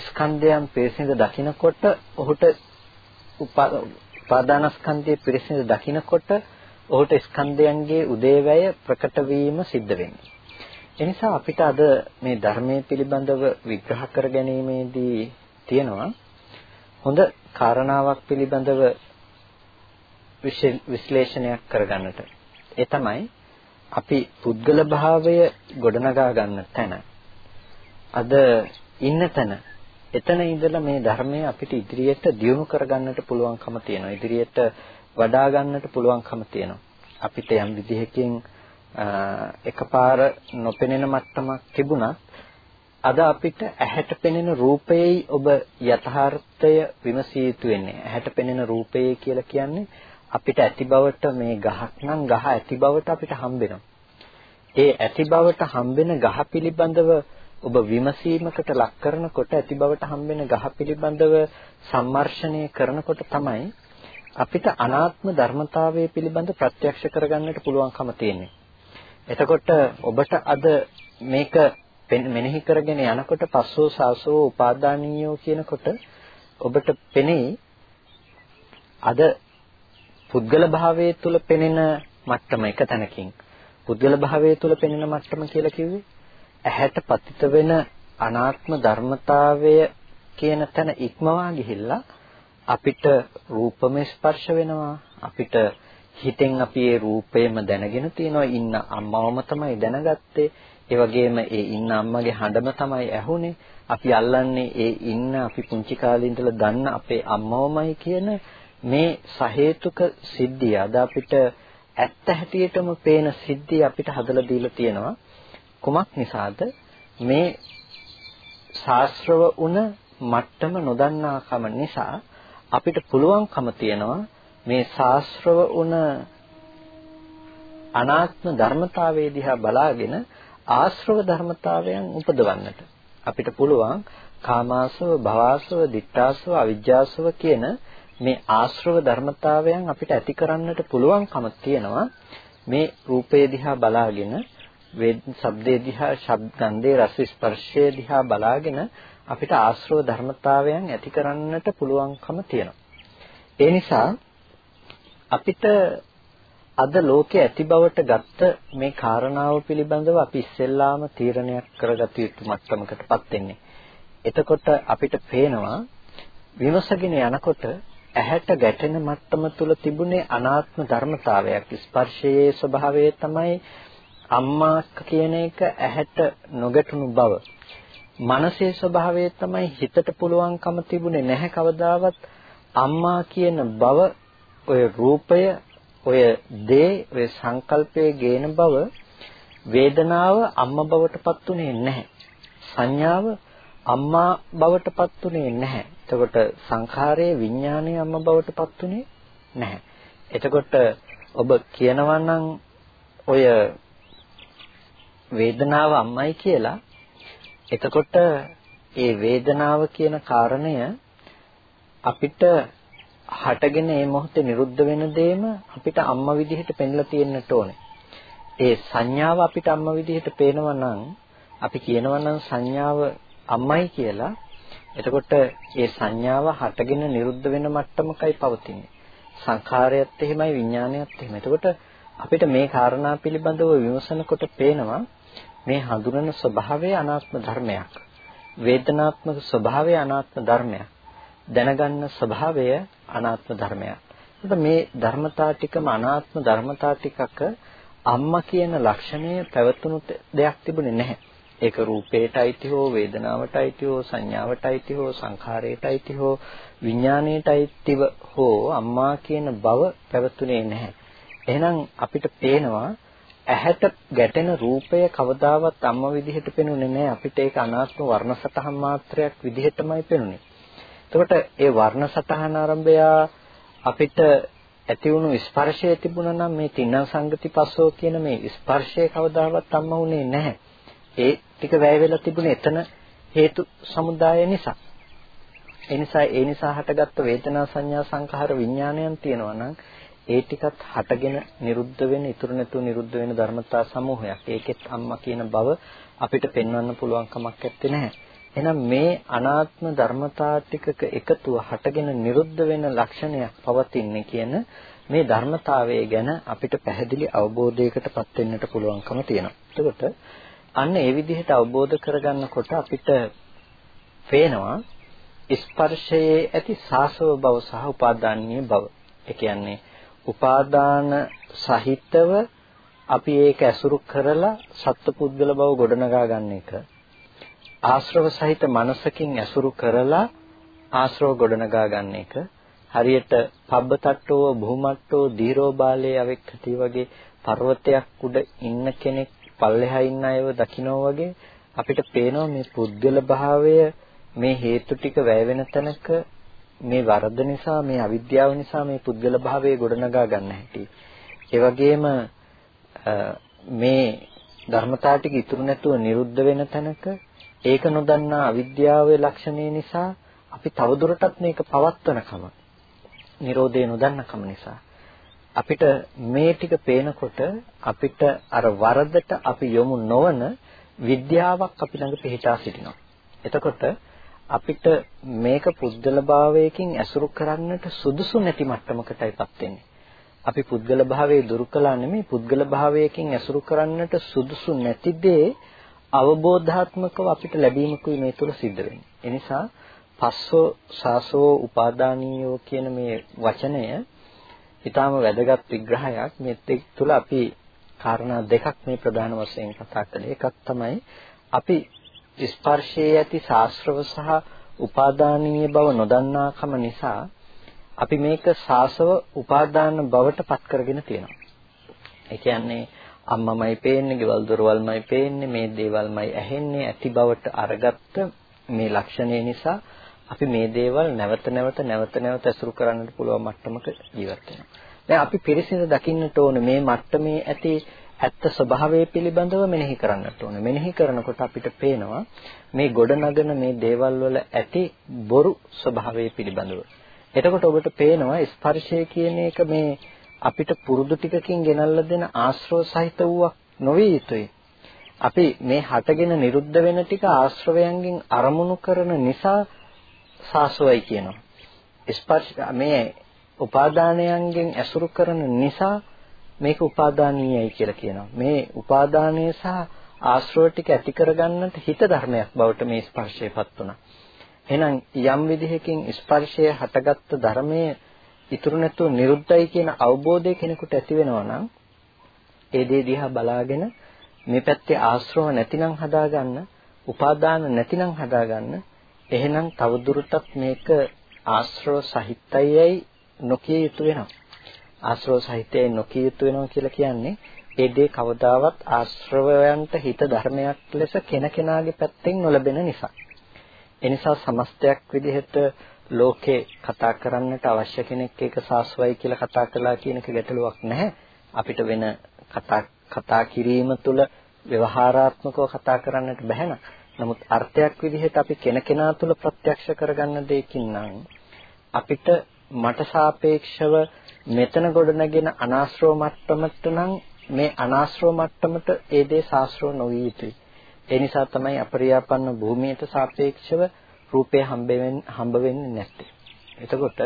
ස්කන්ධයන් පිරිසිඳ දකිනකොට ඔහුට උපාදානස්කන්ධයේ පිරිසිඳ දකිනකොට ඔහුට ස්කන්ධයන්ගේ උදේවැය ප්‍රකට වීම සිද්ධ වෙන්නේ. එනිසා අපිට අද මේ ධර්මයේ පිළිබඳව විග්‍රහ කර ගැනීමේදී තියෙනවා හොඳ කාරණාවක් පිළිබඳව විශ්ලේෂණයක් කරගන්නට. ඒ තමයි අපි පුද්ගල භාවය ගොඩනගා ගන්න තැන. අද ඉන්න තැන. එතන ඉඳලා මේ ධර්මය අපිට ඉදිරියට දියුණු කරගන්නට පුළුවන්කම තියෙනවා. ඉදිරියට වඩා ගන්නට පුළුවන්කම තියෙනවා. අපිට යම් විදිහකින් එකපාර නොපෙනෙන මට්ටමක් තිබුණත් අද අපිට ඇහැට පෙනෙන රූපයයි ඔබ යථාර්ථය විමසිය යුතු වෙන්නේ. ඇහැට පෙනෙන රූපය කියලා කියන්නේ අපිට ඇති බවට මේ ගහක් නම් ගහ ඇති බවට අපිට හම්බෙනවා. ඒ ඇති බවට හම්බෙන ගහ පිළිබඳව ඔබ විමසීමකට ලක් කරනකොට ඇති බවට හම්බෙන ගහ පිළිබඳව සම්මර්ෂණය කරනකොට තමයි අපිට අනාත්ම ධර්මතාවය පිළිබඳ ප්‍රත්‍යක්ෂ කරගන්නට පුළුවන්කම තියෙන්නේ. එතකොට ඔබට අද මේක මෙනෙහි කරගෙන යනකොට පස්සෝ සාසෝ උපාදානීයෝ කියනකොට ඔබට පෙනෙයි අද පුද්ගල භාවයේ තුල පෙනෙන මට්ටම එක තැනකින් පුද්ගල භාවයේ තුල පෙනෙන මට්ටම කියලා කිව්වේ ඇහැට පතිත වෙන අනාත්ම ධර්මතාවය කියන තැන ඉක්මවා ගිහිල්ලා අපිට රූපම ස්පර්ශ වෙනවා. අපිට හිතෙන් අපි ඒ රූපයම දැනගෙන තියෙනවා ඉන්න අම්මවම තමයි දැනගත්තේ. ඒ වගේම ඒ ඉන්න අම්මගේ හඬම තමයි ඇහුනේ. අපි අල්ලන්නේ ඒ ඉන්න අපි පුංචි කාලේ ඉඳලා දන්න අපේ අම්මවමයි කියන මේ සහේතුක සිද්ධිය. අද අපිට ඇත්ත හැටියටම පේන සිද්ධිය අපිට හදලා දීලා තියෙනවා. කුමක් නිසාද මේ ශාස්ත්‍රව උන මට්ටම නොදන්නාකම නිසා අපිට පුළුවන්කම තියනවා මේ ශාස්ත්‍රව උන අනාත්ම ධර්මතාවයේ දිහා බලාගෙන ආශ්‍රව ධර්මතාවයන් උපදවන්නට. අපිට පුළුවන් කාමාසව භවාසව දිත්තාසව අවිජ්ජාසව කියන මේ ආශ්‍රව ධර්මතාවයන් අපිට ඇති කරන්නට පුළුවන්කම තියෙනවා. මේ රූපේ දිහා බලාගෙන වේද ශබ්දේ දිහා ශබ්ද ගන්ධේ රස ස්පර්ශයේ දිහා බලාගෙන අපිට ආශ්‍රව ධර්මතාවයන් ඇති කරන්නට පුළුවන්කම තියෙනවා ඒ නිසා අපිට අද ලෝකයේ ඇති බවට ගත්ත මේ කාරණාව පිළිබඳව අපි ඉස්සෙල්ලාම තීරණයක් කරගත යුතු මට්ටමකටපත් වෙන්නේ. එතකොට අපිට පේනවා විමසගෙන යනකොට ඇහැට ගැටෙන මට්ටම තුල තිබුණේ අනාත්ම ධර්මතාවයක් ස්පර්ශයේ ස්වභාවය තමයි අම්මා කියන එක ඇහැට නොගැටුණු බව. මනසේ ස්වභාවය තමයි හිතට පුළුවන්කම තිබුණේ නැහැ කවදාවත්. අම්මා කියන බව ඔය රූපය ඔය දේ ඔය සංකල්පයේ ගේන බව වේදනාව අම්මා බවටපත් උනේ නැහැ. සංඥාව අම්මා බවටපත් උනේ නැහැ. එතකොට සංඛාරයේ විඥානයේ අම්මා බවටපත් උනේ නැහැ. එතකොට ඔබ කියනවා නම් ඔය වේදනාව අම්මයි කියලා එතකොට ඒ වේදනාව කියන කාරණය අපිට හටගෙන මේ මොහොතේ නිරුද්ධ වෙන දෙයම අපිට අම්මා විදිහට පෙන්ලා තියෙන්නට ඕනේ. ඒ සංඥාව අපිට අම්මා විදිහට පේනවා නම් අපි කියනවා නම් සංඥාව අම්මයි කියලා එතකොට ඒ සංඥාව හටගෙන නිරුද්ධ වෙන මට්ටමකයි පවතින්නේ. සංඛාරයත් එහෙමයි විඥානයත් එහෙමයි. එතකොට අපිට මේ කාරණා පිළිබඳව විමසනකොට පේනවා මේ හඳුනන ස්වභාවය අනාත්ම ධර්මයක්. වේදනාත්මක ස්වභාවය අනාත්ම ධර්මයක්. දැනගන්න ස්වභාවය අනාත්ම ධර්මයක්. එතකොට මේ ධර්මතා ටිකම අනාත්ම ධර්මතා ටිකක අම්මා කියන ලක්ෂණය පැවතුණු දෙයක් තිබුණේ නැහැ. ඒක රූපේට අයිති හෝ වේදනාවට අයිති හෝ සංඥාවට අයිති හෝ සංඛාරයට අයිති හෝ විඥාණයට අයිතිව හෝ අම්මා කියන බව පැවතුනේ නැහැ. එහෙනම් අපිට පේනවා ඇහැට ගැටෙන රූපය කවදාවත් අම්ම විදිහට පෙනුනේ නැහැ අපිට ඒක අනාත්ම වර්ණ සටහන් මාත්‍රයක් විදිහටමයි පෙනුනේ. එතකොට ඒ වර්ණ සටහන ආරම්භය අපිට ඇති වුණු ස්පර්ශය තිබුණා නම් මේ තින්න සංගති පස්සෝ කියන මේ ස්පර්ශය කවදාවත් අම්ම වුණේ නැහැ. ඒ ටික වැය වෙලා තිබුණේ එතන හේතු සමුදාය නිසා. ඒ නිසා ඒ නිසා හටගත්ත වේදනා සංඥා සංඛාර විඥානයන් තියෙනවා නම් ඒ ටිකත් හටගෙන නිරුද්ධ වෙන, ඉතුරු නැතුව නිරුද්ධ වෙන ධර්මතා සමූහයක්. ඒකෙත් අම්මා කියන බව අපිට පෙන්වන්න පුළුවන් කමක් නැත්තේ නැහැ. එහෙනම් මේ අනාත්ම ධර්මතා ටිකක එකතුව හටගෙන නිරුද්ධ වෙන ලක්ෂණයක් පවතින්නේ කියන මේ ධර්මතාවය ගැන අපිට පැහැදිලි අවබෝධයකටපත් වෙන්නට පුළුවන්කම තියෙනවා. එතකොට අන්න ඒ විදිහට අවබෝධ කරගන්නකොට අපිට පේනවා ස්පර්ශයේ ඇති සාසව බව සහ උපාදානීය බව. ඒ කියන්නේ උපාදාන සහිතව අපි ඒක ඇසුරු කරලා සත්පුද්ගල බව ගොඩනගා ගන්න එක. ආශ්‍රව සහිත මනසකින් ඇසුරු කරලා ආශ්‍රව ගොඩනගා ගන්න එක. හරියට පබ්බතට්ටෝ භූමට්ටෝ දීරෝ බාලේ අවෙක්කටි වගේ පර්වතයක් උඩ ඉන්න කෙනෙක් පල්ලෙහා ඉන්න අයව දකිනවා වගේ අපිට පේනවා මේ පුද්ගල භාවය මේ හේතු ටික වැය වෙන තැනක මේ වරද නිසා මේ අවිද්‍යාව නිසා මේ පුද්ගල භාවයේ ගොඩනගා ගන්න හැටි. ඒ වගේම මේ ධර්මතාව ටික ඉතුරු නැතුව නිරුද්ධ වෙන තැනක ඒක නොදන්නා අවිද්‍යාවේ ලක්ෂණය නිසා අපි තවදුරටත් මේක පවත්වනකම Nirodhe නොදන්නකම නිසා අපිට මේ ටික පේනකොට අපිට අර වරදට අපි යොමු නොවන විද්‍යාවක් අපි ළඟ පිහිටා සිටිනවා. එතකොට අපිට මේක පුද්ගල භාවයකින් ඇසුරු කරන්නට සුදුසු නැති මට්ටමකටයිපත් වෙන්නේ. අපි පුද්ගල භාවයේ දුරු කළා නෙමෙයි පුද්ගල භාවයකින් ඇසුරු කරන්නට සුදුසු නැති දේ අවබෝධාත්මකව අපිට ලැබීමකුයි මේ තුල සිද්ධ වෙන්නේ. ඒ නිසා පස්සෝ සාසෝ උපාදානීයෝ කියන මේ වචනය ඊටාම වැදගත් විග්‍රහයක්. මේ තුල අපි කාරණා දෙකක් මේ ප්‍රධාන වශයෙන් කතා කළේ. එකක් තමයි අපි ස්පර්ශයේ ඇති ශාස්ත්‍රව සහ උපාදානීය බව නොදන්නාකම නිසා අපි මේක සාසව උපාදාන බවට පත් කරගෙන තියෙනවා. ඒ කියන්නේ අම්මමයි පේන්නේ, ගෙවල් දොරවල්මයි පේන්නේ, මේ දේවල්මයි ඇහෙන්නේ ඇති බවට අරගත්ත මේ ලක්ෂණය නිසා අපි මේ දේවල් නැවත නැවත නැවත නැවත ඇසුරු කරන්නට පුළුවන් මට්ටමක ජීවත් වෙනවා. දැන් අපි පිරිසිදු දකින්නට ඕනේ මේ මට්ටමේ ඇති ඇත්ත ස්වභාවය පිළිබඳව මෙනෙහි කරන්නට ඕනේ. මෙනෙහි කරනකොට අපිට පේනවා මේ ගොඩනගන මේ දේවල් වල ඇති බොරු ස්වභාවය පිළිබඳව. එතකොට ඔබට පේනවා ස්පර්ශය කියන එක මේ අපිට පුරුදු ටිකකින් ගෙනල්ලා දෙන ආශ්‍රව සහිත වූවක් නොවේ යුතුයි. අපි මේ හටගෙන නිරුද්ධ වෙන ටික ආශ්‍රවයන්ගෙන් අරමුණු කරන නිසා සාසවයි කියනවා. ස්පර්ශ මේ උපාදානයන්ගෙන් ඇසුරු කරන නිසා මේක උපාදානීයයි කියලා කියනවා. මේ උපාදානය සහ ආශ්‍රව ටික ඇති කරගන්නට හිත ධර්මයක් බවට මේ ස්පර්ශයපත් වුණා. එහෙනම් යම් විදිහකින් ස්පර්ශය හටගත්තු ධර්මයේ ඉතුරු නැතුව නිරුද්ධයි කියන අවබෝධය කෙනෙකුට ඇති වෙනවා නම් ඒ දේ දිහා බලාගෙන මේ පැත්තේ ආශ්‍රව නැතිනම් හදාගන්න උපාදාන නැතිනම් හදාගන්න එහෙනම් තවදුරටත් මේක ආශ්‍රව සහිතයයි නොකිය යුතු වෙනවා. ආශ්‍රව සහිතයයි නොකිය යුතු වෙනවා කියලා කියන්නේ ඒ දේ කවදාවත් ආශ්‍රවයන්ට හිත ධර්මයක් ලෙස කෙනකෙනාගේ පැත්තෙන් නොලැබෙන නිසා. ඒ නිසා සමස්තයක් විදිහට ලෝකේ කතා කරන්නට අවශ්‍ය කෙනෙක් ඒක සාස්වයි කියලා කතා කළා කියන එක ගැටලුවක් නැහැ. අපිට වෙන කතා කතා කිරීම තුළ ව්‍යවහාරාත්මකව කතා කරන්නට බැහැ නමුත් අර්ථයක් විදිහට අපි කෙනකෙනා තුළ ප්‍රත්‍යක්ෂ කරගන්න දෙයකින් නම් අපිට මට සාපේක්ෂව මෙතන ගොඩනගෙන අනාශ්‍රව මට්ටමට නම් මේ අනාශ්‍රව මට්ටමට ඒ දේ සාස්ත්‍රව නොවිය යුතුයි. ඒ නිසා තමයි අපරියාපන්න භූමියට සාපේක්ෂව රූපය හම්බ වෙන්නේ නැත්තේ. එතකොට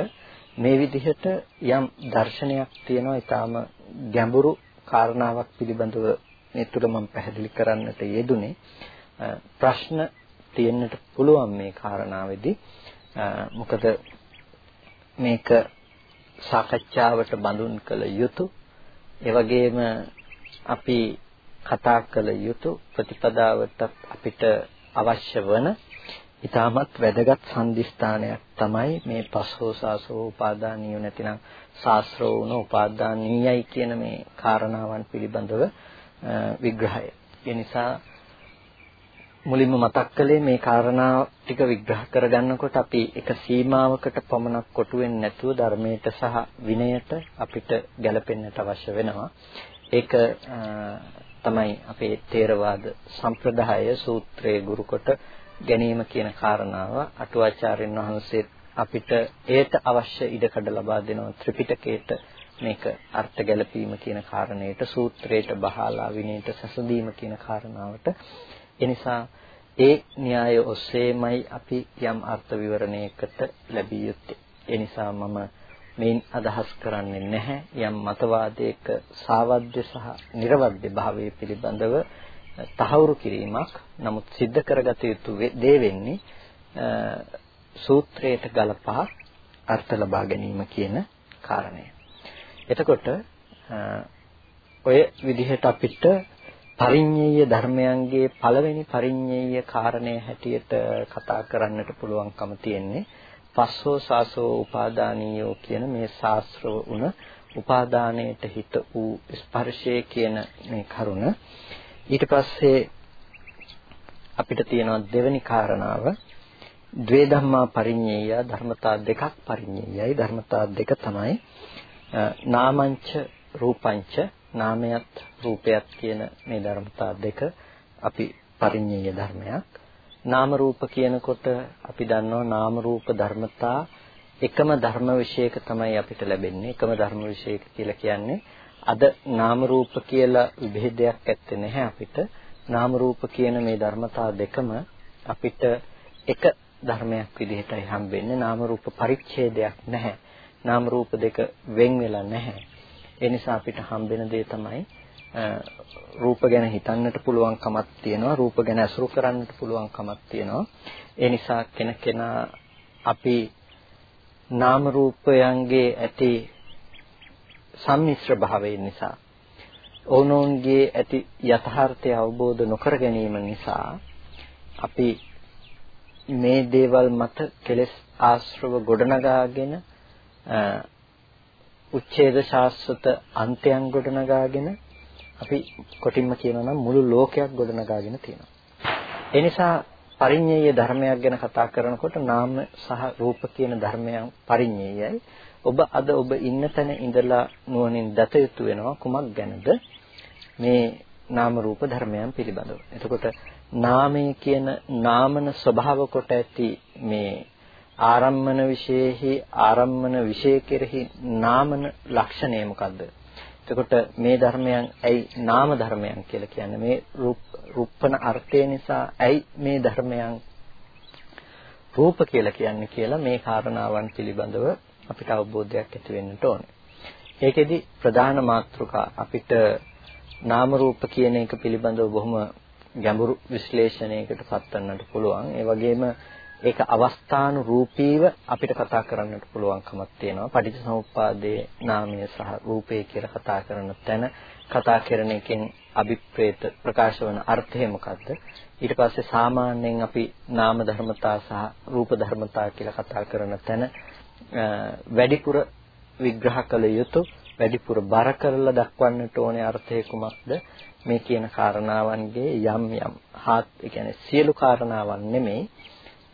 මේ විදිහට යම් දර්ශනයක් තියෙනවා ඊටාම ගැඹුරු කාරණාවක් පිළිබඳව මේ තුර මම පැහැදිලි කරන්නට යෙදුනේ ප්‍රශ්න තියෙන්නට පුළුවන් මේ කාරණාවේදී මොකද මේක සාකච්ඡාවට බඳුන් කළ යුතු ඒ වගේම අපි කතා කළ යුතු ප්‍රතිපදාවට අපිට අවශ්‍ය වන ඊටමත් වැදගත් සම්දිස්ථානයක් තමයි මේ පස්සෝසාසෝ උපාදානියු නැතිනම් ශාස්ත්‍රෝ වුණ උපාදානීයයි කියන මේ කාරණාවන් පිළිබඳව විග්‍රහය. ඒ නිසා මුලින්ම මතක් කළේ මේ කාරණා ටික විග්‍රහ කරගන්නකොට අපි එක සීමාවකට පමණක් කොටු වෙන්නේ නැතුව ධර්මයට සහ විනයට අපිට ගැලපෙන්නට අවශ්‍ය වෙනවා. ඒක තමයි අපේ තේරවාද සම්ප්‍රදාය සූත්‍රයේ ගුරුකොට ගැනීම කියන කාරණාව අටුවාචාර්යන් වහන්සේ අපිට ඒට අවශ්‍ය ඉඩකඩ ලබා දෙනවා ත්‍රිපිටකයට මේක අර්ථ ගැලපීම කියන කාරණයට සූත්‍රයට බහලා විනයට සැසඳීම කියන කාරණාවට එනිසා ඒ න්‍යාය ඔස්සේමයි අපි යම් අර්ථ විවරණයකට ලැබිය යුත්තේ. ඒ නිසා මම මේන් අදහස් කරන්නේ නැහැ යම් මතවාදයක සාවද්‍ය සහ නිර්වද්‍ය භාවයේ පිළිබඳව තහවුරු කිරීමක්. නමුත් सिद्ध කරගත යුතු දේ වෙන්නේ සූත්‍රයට ගලපා අර්ථ ලබා ගැනීම කියන කාරණය. එතකොට ඔය විදිහට අපිට පරිඤ්ඤය ධර්මයන්ගේ පළවෙනි පරිඤ්ඤය කාරණය හැටියට කතා කරන්නට පුළුවන්කම තියෙන්නේ පස්සෝ සාසෝ උපාදානීයෝ කියන මේ ශාස්ත්‍රව උන උපාදානයට හිත වූ ස්පර්ශය කියන මේ කරුණ. ඊට පස්සේ අපිට තියෙනවා දෙවෙනි කාරණාව. ද්වේ ධම්මා පරිඤ්ඤය ධර්මතා දෙකක් පරිඤ්ඤයයි. ධර්මතා දෙක තමයි නාමංච රූපංච නාමයත් රූපයත් කියන මේ ධර්මතා දෙක අපි පරිඤ්ඤය ධර්මයක්. නාම රූප කියනකොට අපි දන්නවා නාම රූප ධර්මතා එකම ධර්ම විශේෂක තමයි අපිට ලැබෙන්නේ. එකම ධර්ම විශේෂක කියලා කියන්නේ අද නාම රූප කියලා විභේදයක් ඇත්තේ නැහැ අපිට. නාම රූප කියන මේ ධර්මතා දෙකම අපිට එක ධර්මයක් විදිහටයි හම්බෙන්නේ. නාම රූප පරිච්ඡේදයක් නැහැ. නාම රූප දෙක වෙන් වෙලා නැහැ. ඒ නිසා අපිට හම්බෙන දේ තමයි රූප ගැන හිතන්නට පුළුවන්කමක් තියෙනවා රූප ගැන අසුරු කරන්නට පුළුවන්කමක් තියෙනවා. ඒ නිසා කෙනකෙනා අපි නාම රූපයන්ගේ ඇති සම්මිශ්‍ර භාවයෙන් නිසා ඕනෝන්ගේ ඇති යථාර්ථය අවබෝධ නොකර ගැනීම නිසා අපි මේ දේවල් මත කෙලෙස් ආශ්‍රව ගොඩනගාගෙන උච්ඡේද ශාස්ත්‍රත අන්තයන් ගොඩනගාගෙන අපි කොටින්ම කියනවා නම් මුළු ලෝකයක් ගොඩනගාගෙන තියෙනවා. ඒ නිසා පරිඤ්ඤය ධර්මයක් ගැන කතා කරනකොට නාම සහ රූප කියන ධර්මයන් පරිඤ්ඤයයි. ඔබ අද ඔබ ඉන්න තැන ඉඳලා නුවණින් දත යුතු වෙනවා කුමක් ගැනද? මේ නාම රූප ධර්මයන් පිළිබඳව. එතකොට නාමය කියන නාමන ස්වභාව කොට ඇති මේ ආරම්මන විශේෂෙහි ආරම්මන විශේෂ කෙරෙහි නාමන ලක්ෂණය මොකද්ද? එතකොට මේ ධර්මයන් ඇයි නාම ධර්මයන් කියලා කියන්නේ මේ රූපන අර්ථය නිසා ඇයි මේ ධර්මයන් රූප කියලා කියන්නේ කියලා මේ කාරණාවන් පිළිබඳව අපිට අවබෝධයක් ඇති වෙන්නට ඕනේ. ඒකෙදි ප්‍රධාන මාතෘකා අපිට නාම රූප කියන එක පිළිබඳව බොහොම ගැඹුරු විශ්ලේෂණයකට පත්වන්නට පුළුවන්. ඒ වගේම ඒක අවස්ථානු රූපීව අපිට කතා කරන්නට පුළුවන්කමක් තියෙනවා. පටිච්චසමුප්පාදයේ නාමය සහ රූපය කියලා කතා කරන තැන කතා කරන එකෙන් අභිප්‍රේත ප්‍රකාශ වන අර්ථය මොකද්ද? ඊට පස්සේ සාමාන්‍යයෙන් අපි නාම ධර්මතා සහ රූප ධර්මතා කියලා කතා කරන තැන වැඩිපුර විග්‍රහ කළ යුතු වැඩිපුර බර කරලා දක්වන්නට ඕනේ අර්ථය කුමක්ද මේ කියන කාරණාවන්ගේ යම් යම් හාත් ඒ කියන්නේ සියලු කාරණාවන් නෙමෙයි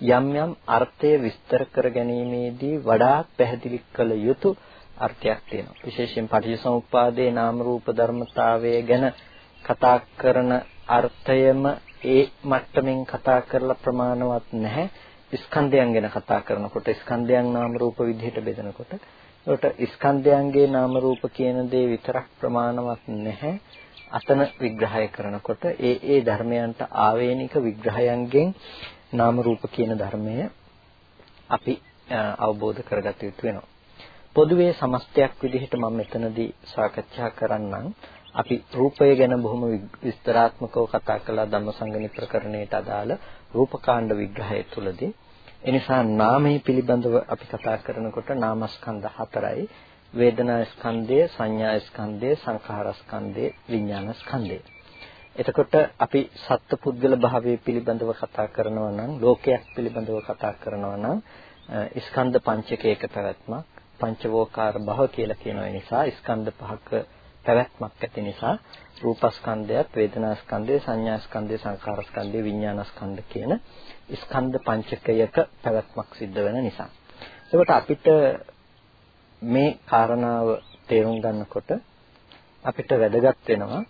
යම් යම් අර්ථය විස්තර කර ගැනීමේදී වඩා පැහැදිලි කළ යුතු අර්ථයක් තියෙනවා. විශේෂයෙන් පටිච්චසමුප්පාදේ නාම රූප ධර්මතාවය ගැන කතා කරන අර්ථයම ඒ මට්ටමින් කතා කරලා ප්‍රමාණවත් නැහැ. ස්කන්ධයන් ගැන කතා කරනකොට ස්කන්ධයන් නාම රූප විදිහට බෙදනකොට ඒකට ස්කන්ධයන්ගේ නාම රූප කියන දේ විතරක් ප්‍රමාණවත් නැහැ. අතන විග්‍රහය කරනකොට ඒ ඒ ධර්මයන්ට ආවේනික විග්‍රහයන්ගෙන් නාම රූප කියන ධර්මය අපි අවබෝධ කරගත යුතු වෙනවා. පොදුවේ සමස්තයක් විදිහට මම මෙතනදී සාකච්ඡා කරන්නම්. අපි රූපය ගැන බොහොම විස්තරාත්මකව කතා කළා ධම්මසංගණි ප්‍රකරණයට අදාළ රූපකාණ්ඩ විග්‍රහය තුළදී. එනිසා නාමයේ පිළිබඳව අපි කතා කරනකොට නාමස්කන්ධ හතරයි. වේදනා ස්කන්ධය, සංඥා ස්කන්ධය, සංඛාර ස්කන්ධය, විඥාන ස්කන්ධය. එතකොට අපි සත්පුද්ගල භාවයේ පිළිබඳව කතා කරනවා නම් ලෝකයක් පිළිබඳව කතා කරනවා නම් ස්කන්ධ පංචකයක පැවැත්මක් පංචවෝකාර භව කියලා කියන නිසා ස්කන්ධ පහක පැවැත්මක් ඇති නිසා රූපස්කන්ධයත් වේදනාස්කන්ධය සංඥාස්කන්ධය සංඛාරස්කන්ධය විඥානස්කන්ධ කියන ස්කන්ධ පංචකයක පැවැත්මක් සිද්ධ වෙන නිසා. එතකොට අපිට මේ කාරණාව තේරුම් ගන්නකොට අපිට වැදගත් වෙනවා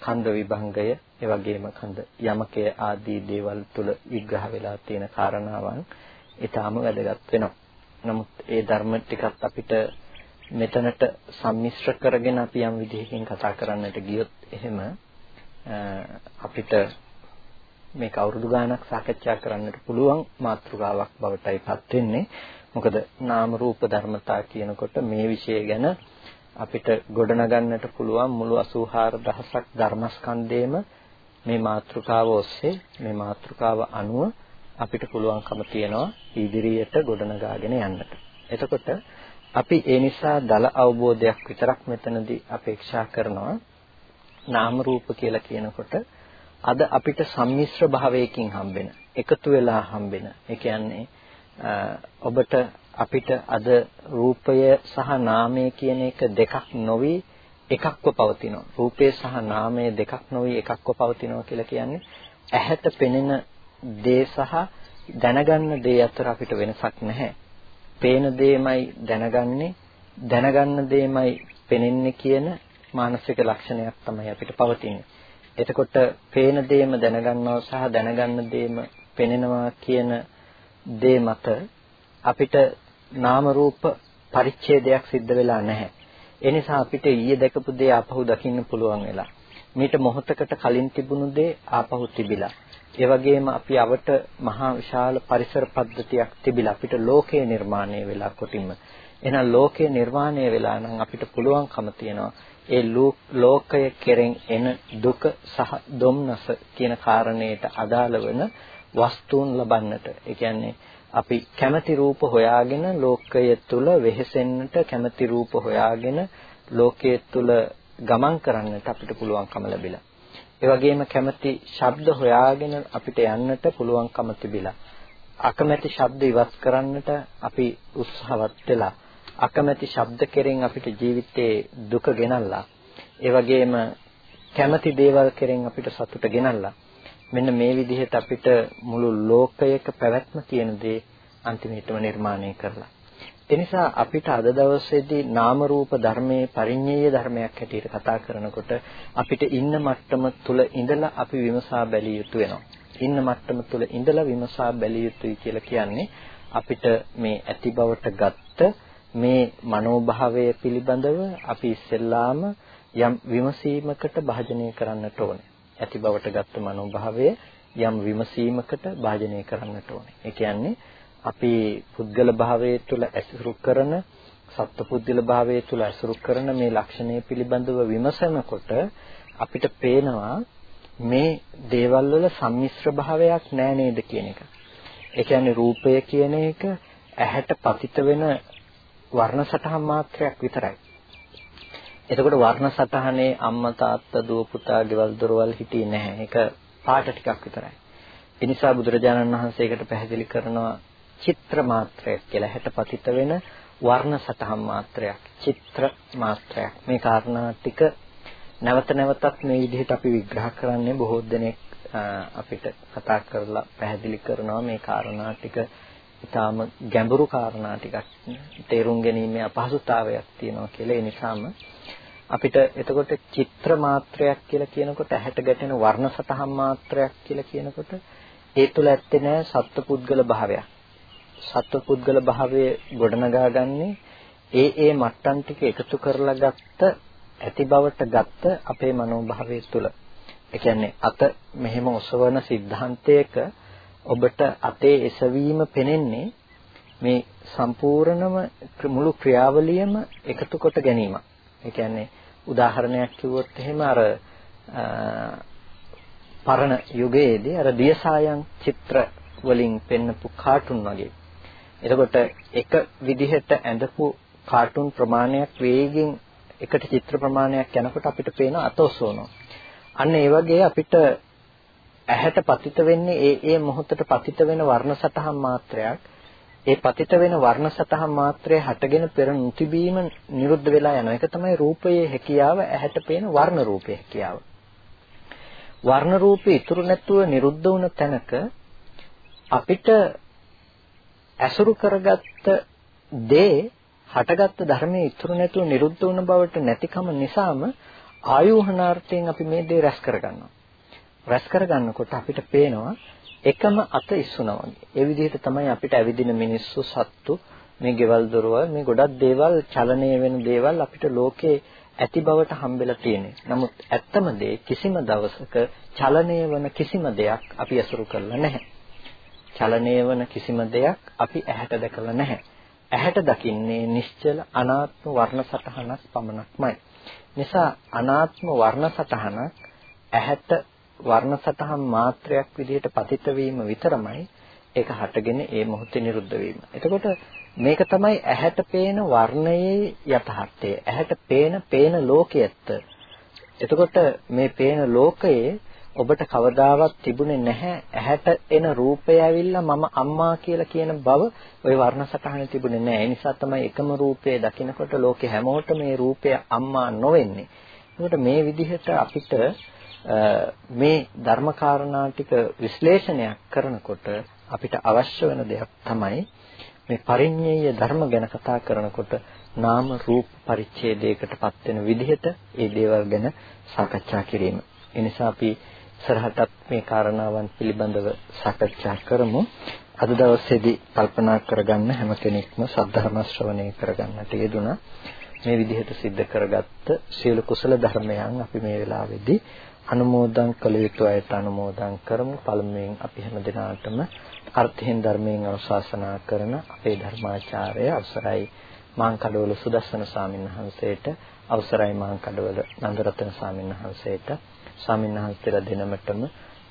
කන්ද විභංගය ඒ වගේම කන්ද යමකය ආදී දේවල් තුල විග්‍රහ වෙලා තියෙන කාරණාවන් ඊටාම වැදගත් වෙනවා. නමුත් ඒ ධර්ම ටිකත් අපිට මෙතනට සම්මිශ්‍ර කරගෙන අපි යම් විදිහකින් කතා කරන්නට ගියොත් එහෙම අපිට මේක අවුරුදු ගාණක් සාකච්ඡා කරන්නට පුළුවන් මාතෘකාවක් බවටයි පත් වෙන්නේ. මොකද නාම රූප ධර්මතා කියනකොට මේ විෂය ගැන අපිට ගොඩනගන්නට පුළුවන් මුළු 84000ක් ධර්මස්කන්ධේම මේ මාතෘකාව ඔස්සේ මේ මාතෘකාව අනුව අපිට පුළුවන්කම තියනවා ඉදිරියට ගොඩනගාගෙන යන්නට. එතකොට අපි ඒ නිසා දල අවබෝධයක් විතරක් මෙතනදී අපේක්ෂා කරනවා නාම රූප කියලා කියනකොට අද අපිට සම්මිශ්‍ර භාවයකින් හම්බෙන එකතු වෙලා හම්බෙන ඒ කියන්නේ ඔබට අපිට අද රූපය සහ නාමය කියන එක දෙකක් නොවි එකක්ව පවතිනවා. රූපය සහ නාමය දෙකක් නොවි එකක්ව පවතිනවා කියලා කියන්නේ ඇහැට පෙනෙන දේ සහ දැනගන්න දේ අතර අපිට වෙනසක් නැහැ. පේන දේමයි දැනගන්නේ දැනගන්න දේමයි පෙනෙන්නේ කියන මානසික ලක්ෂණයක් තමයි අපිට පවතින්නේ. එතකොට පේන දේම දැනගන්නවා සහ දැනගන්න දේම පෙනෙනවා කියන දේ මත අපිට නාම රූප පරිච්ඡේදයක් සිද්ධ වෙලා නැහැ. ඒ නිසා අපිට ඊයේ දැකපු දේ ආපහු දකින්න පුළුවන් වෙලා. මීට මොහොතකට කලින් තිබුණු දේ ආපහු තිබිලා. ඒ වගේම අපි අවට මහා විශාල පරිසර පද්ධතියක් තිබිලා අපිට ලෝකය නිර්මාණය වෙලා කොටින්ම. එහෙනම් ලෝකය නිර්මාණය වෙලා නම් අපිට පුළුවන්කම තියෙනවා ඒ ලෝකය කෙරෙන් එන දුක සහ දුම්නස කියන කාරණයට අදාළ වෙන වස්තුන් ලබන්නට. ඒ කියන්නේ අපි කැමැති රූප හොයාගෙන ලෝකය තුල වෙහෙසෙන්නට කැමැති රූප හොයාගෙන ලෝකයේ තුල ගමන් කරන්නට අපිට පුළුවන්කම ලැබිලා. ඒ වගේම කැමැති ශබ්ද හොයාගෙන අපිට යන්නට පුළුවන්කම තිබිලා. අකමැති ශබ්ද ඉවත් කරන්නට අපි උත්සාහවත් වෙලා අකමැති ශබ්ද කෙරෙන් අපිට ජීවිතේ දුක ගෙනල්ලා ඒ වගේම කැමැති දේවල් කෙරෙන් අපිට සතුට ගෙනල්ලා මෙන්න මේ විදිහට අපිට මුළු ලෝකයක පැවැත්ම කියන දේ අන්තිමේටම නිර්මාණය කරලා එනිසා අපිට අද දවසේදී නාම රූප ධර්මයේ පරිඤ්ඤය ධර්මයක් හැටියට කතා කරනකොට අපිට ඉන්න මට්ටම තුල ඉඳලා අපි විමසා බැලිය යුතු වෙනවා. ඉන්න මට්ටම තුල ඉඳලා විමසා බැලිය යුතුයි කියලා කියන්නේ අපිට මේ ඇති බවට ගත්ත මේ මනෝභාවය පිළිබඳව අපි ඉස්සෙල්ලාම යම් විමසීමකට භාජනය කරන්නට ඕනේ. ඇති බවට ගත්ත මනෝභාවය යම් විමසීමකට භාජනය කරන්නට ඕනේ. ඒ කියන්නේ අපි පුද්ගල භාවයේ තුල ඇසුරු කරන සත්පුද්ගල භාවයේ තුල ඇසුරු කරන මේ ලක්ෂණය පිළිබඳව විමසනකොට අපිට පේනවා මේ දේවල් වල සම්මිශ්‍ර භාවයක් නෑ නේද කියන එක. ඒ කියන්නේ රූපය කියන එක ඇහැට පතිත වෙන වර්ණ සටහන් මාත්‍රයක් විතරයි. එතකොට වර්ණ සටහනේ අම්මා තාත්තා දුව පුතා ගෙවල් දොරවල් හිටියේ නැහැ. ඒක පාට ටිකක් විතරයි. ඒ නිසා බුදුරජාණන් වහන්සේකට පැහැදිලි කරනවා චිත්‍ර මාත්‍රයක් කියලා. හැට පතිත වෙන වර්ණ සටහන් මාත්‍රයක්, චිත්‍ර මාත්‍රයක්. මේ කාරණා ටික නැවත නැවතත් මේ විදිහට අපි විග්‍රහ කරන්නේ බොහෝ දෙනෙක් අපිට කතා කරලා පැහැදිලි කරනවා මේ කාරණා ටික ඊටාම ගැඹුරු කාරණා ටිකක් තේරුම් ගැනීමේ අපහසුතාවයක් තියෙනවා කියලා ඒ නිසාම අපිට එතකොට චිත්‍ර මාත්‍රයක් කියලා කියනකොට ඇහැට ගැටෙන වර්ණ සතහන් මාත්‍රයක් කියලා කියනකොට ඒ තුල ඇත්තේ නෑ සත්පුද්ගල භාවයක්. සත්පුද්ගල භාවයේ ගොඩනගාගන්නේ ඒ ඒ මට්ටම් ටික එකතු කරලා ගත්ත ඇති බවට ගත්ත අපේ මනෝභාවය තුල. ඒ කියන්නේ අත මෙහෙම ඔසවන સિદ્ધාන්තයක ඔබට අතේ එසවීම පෙනෙන්නේ මේ සම්පූර්ණම මුළු ක්‍රියාවලියම එකතු කොට ගැනීමක්. ඒ කියන්නේ උදාහරණයක් කිව්වොත් එහෙම අර පරණ යුගයේදී අර දියසායන් චිත්‍ර වලින් පෙන්නපු කාටුන් වගේ. එතකොට එක විදිහට ඇඳපු කාටුන් ප්‍රමාණයක් වේගෙන් එකට චිත්‍ර ප්‍රමාණයක් යනකොට අපිට පේන අතොසෝනවා. අන්න ඒ වගේ අපිට ඇහැට පතිත වෙන්නේ ඒ ඒ මොහොතට පතිත වෙන වර්ණ සටහන් මාත්‍රයක්. ඒ පතිත වෙන වර්ණ සටහන් මාත්‍රය හටගෙන පෙර නොතිබීම නිරුද්ධ වෙලා යනවා. ඒක තමයි රූපයේ හැකියාව ඇහැට පේන වර්ණ රූපයේ හැකියාව. වර්ණ රූපේ ඉතුරු නැතුව නිරුද්ධ වුණ තැනක අපිට ඇසුරු කරගත්ත දේ හටගත්ත ධර්මයේ ඉතුරු නැතුව නිරුද්ධ වුණ බවට නැතිකම නිසාම ආයෝහනාර්ථයෙන් අපි මේ දේ රැස් කරගන්නවා. රැස් කරගන්නකොට අපිට පේනවා එකම අත ඉස්සුනා වගේ. ඒ විදිහට තමයි අපිට ඇවිදින මිනිස්සු සත්තු මේ ගෙවල් දොරවල් මේ ගොඩක් දේවල් චලනය වෙන දේවල් අපිට ලෝකේ ඇති බවට හම්බෙලා තියෙන්නේ. නමුත් ඇත්තම දේ කිසිම දවසක චලනය වන කිසිම දෙයක් අපි අසුරු කරලා නැහැ. චලනය වන කිසිම දෙයක් අපි ඇහැට දැකලා නැහැ. ඇහැට දකින්නේ නිශ්චල අනාත්ම වර්ණ සටහනක් පමණක්මයි. නිසා අනාත්ම වර්ණ සටහනක් ඇහැට වර්ණ සටහන් මාත්‍රයක් විදිහට පතිත වීම විතරමයි ඒක හටගෙන ඒ මොහොතේ නිරුද්ධ වීම. එතකොට මේක තමයි ඇහැට පේන වර්ණයේ යථාර්ථය. ඇහැට පේන පේන ලෝකයේත්. එතකොට මේ පේන ලෝකයේ ඔබට කවදාවත් තිබුණේ නැහැ ඇහැට එන රූපය ඇවිල්ලා මම අම්මා කියලා කියන බව ওই වර්ණ සටහනේ තිබුණේ නැහැ. ඒ නිසා තමයි එකම රූපය දකිනකොට ලෝකේ හැමෝටම මේ රූපය අම්මා නොවෙන්නේ. ඒකට මේ විදිහට අපිට මේ ධර්මකාරණා ටික විශ්ලේෂණයක් කරනකොට අපිට අවශ්‍ය වෙන දෙයක් තමයි මේ පරිඤ්ඤය ධර්ම ගැන කතා කරනකොට නාම රූප පරිච්ඡේදයකටපත් වෙන විදිහට ඒ දේවල් ගැන සාකච්ඡා කිරීම. ඒ නිසා අපි සරහටත් මේ කාරණාවන් පිළිබඳව සාකච්ඡා කරමු. අද දවසේදී කල්පනා කරගන්න හැම කෙනෙක්ම සද්ධර්ම ශ්‍රවණය කරගන්නට යෙදුණා. මේ විදිහට සිද්ධ කරගත්ත සියලු කුසල ධර්මයන් අපි මේ වෙලාවේදී අනුමෝදන් කළ යුතු අයට අනුමෝදන් කරමු. පළමුවෙන් අපි හැම දිනාටම අර්ථයෙන් ධර්මයෙන් අනුශාසනා කරන අපේ ධර්මාචාර්ය අවසරයි මාංකඩවල සුදස්සන ස්වාමීන් වහන්සේට අවසරයි මාංකඩවල නන්දරත්න ස්වාමීන් වහන්සේට ස්වාමීන් වහන්සේලා දෙනමතම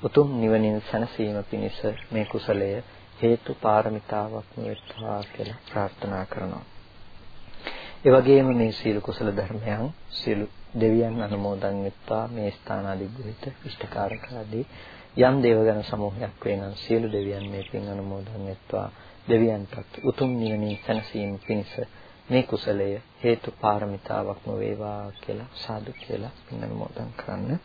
උතුම් නිවනින් සැනසීම පිණිස මේ කුසලය හේතු පාරමිතාවක් වෙත්වා කියලා ප්‍රාර්ථනා කරනවා. ඒ වගේම මේ සීල කුසල ධර්මයන් සීල දෙවියන් අනුමෝදන් වෙත්වා මේ ස්ථානාදිග්‍රහිත ඉෂ්ඨකාරක ආදී යම් දේවගණ සමූහයක් වෙනනම් සියලු දෙවියන් මේ පින් අනුමෝදන් වෙත්වා දෙවියන්ටත් උතුම් නිවනින් සැනසීම පිණිස මේ කුසලය හේතු පාරමිතාවක්ම වේවා කියලා සාදු කියලා පින් අනුමෝදන් කරන්න.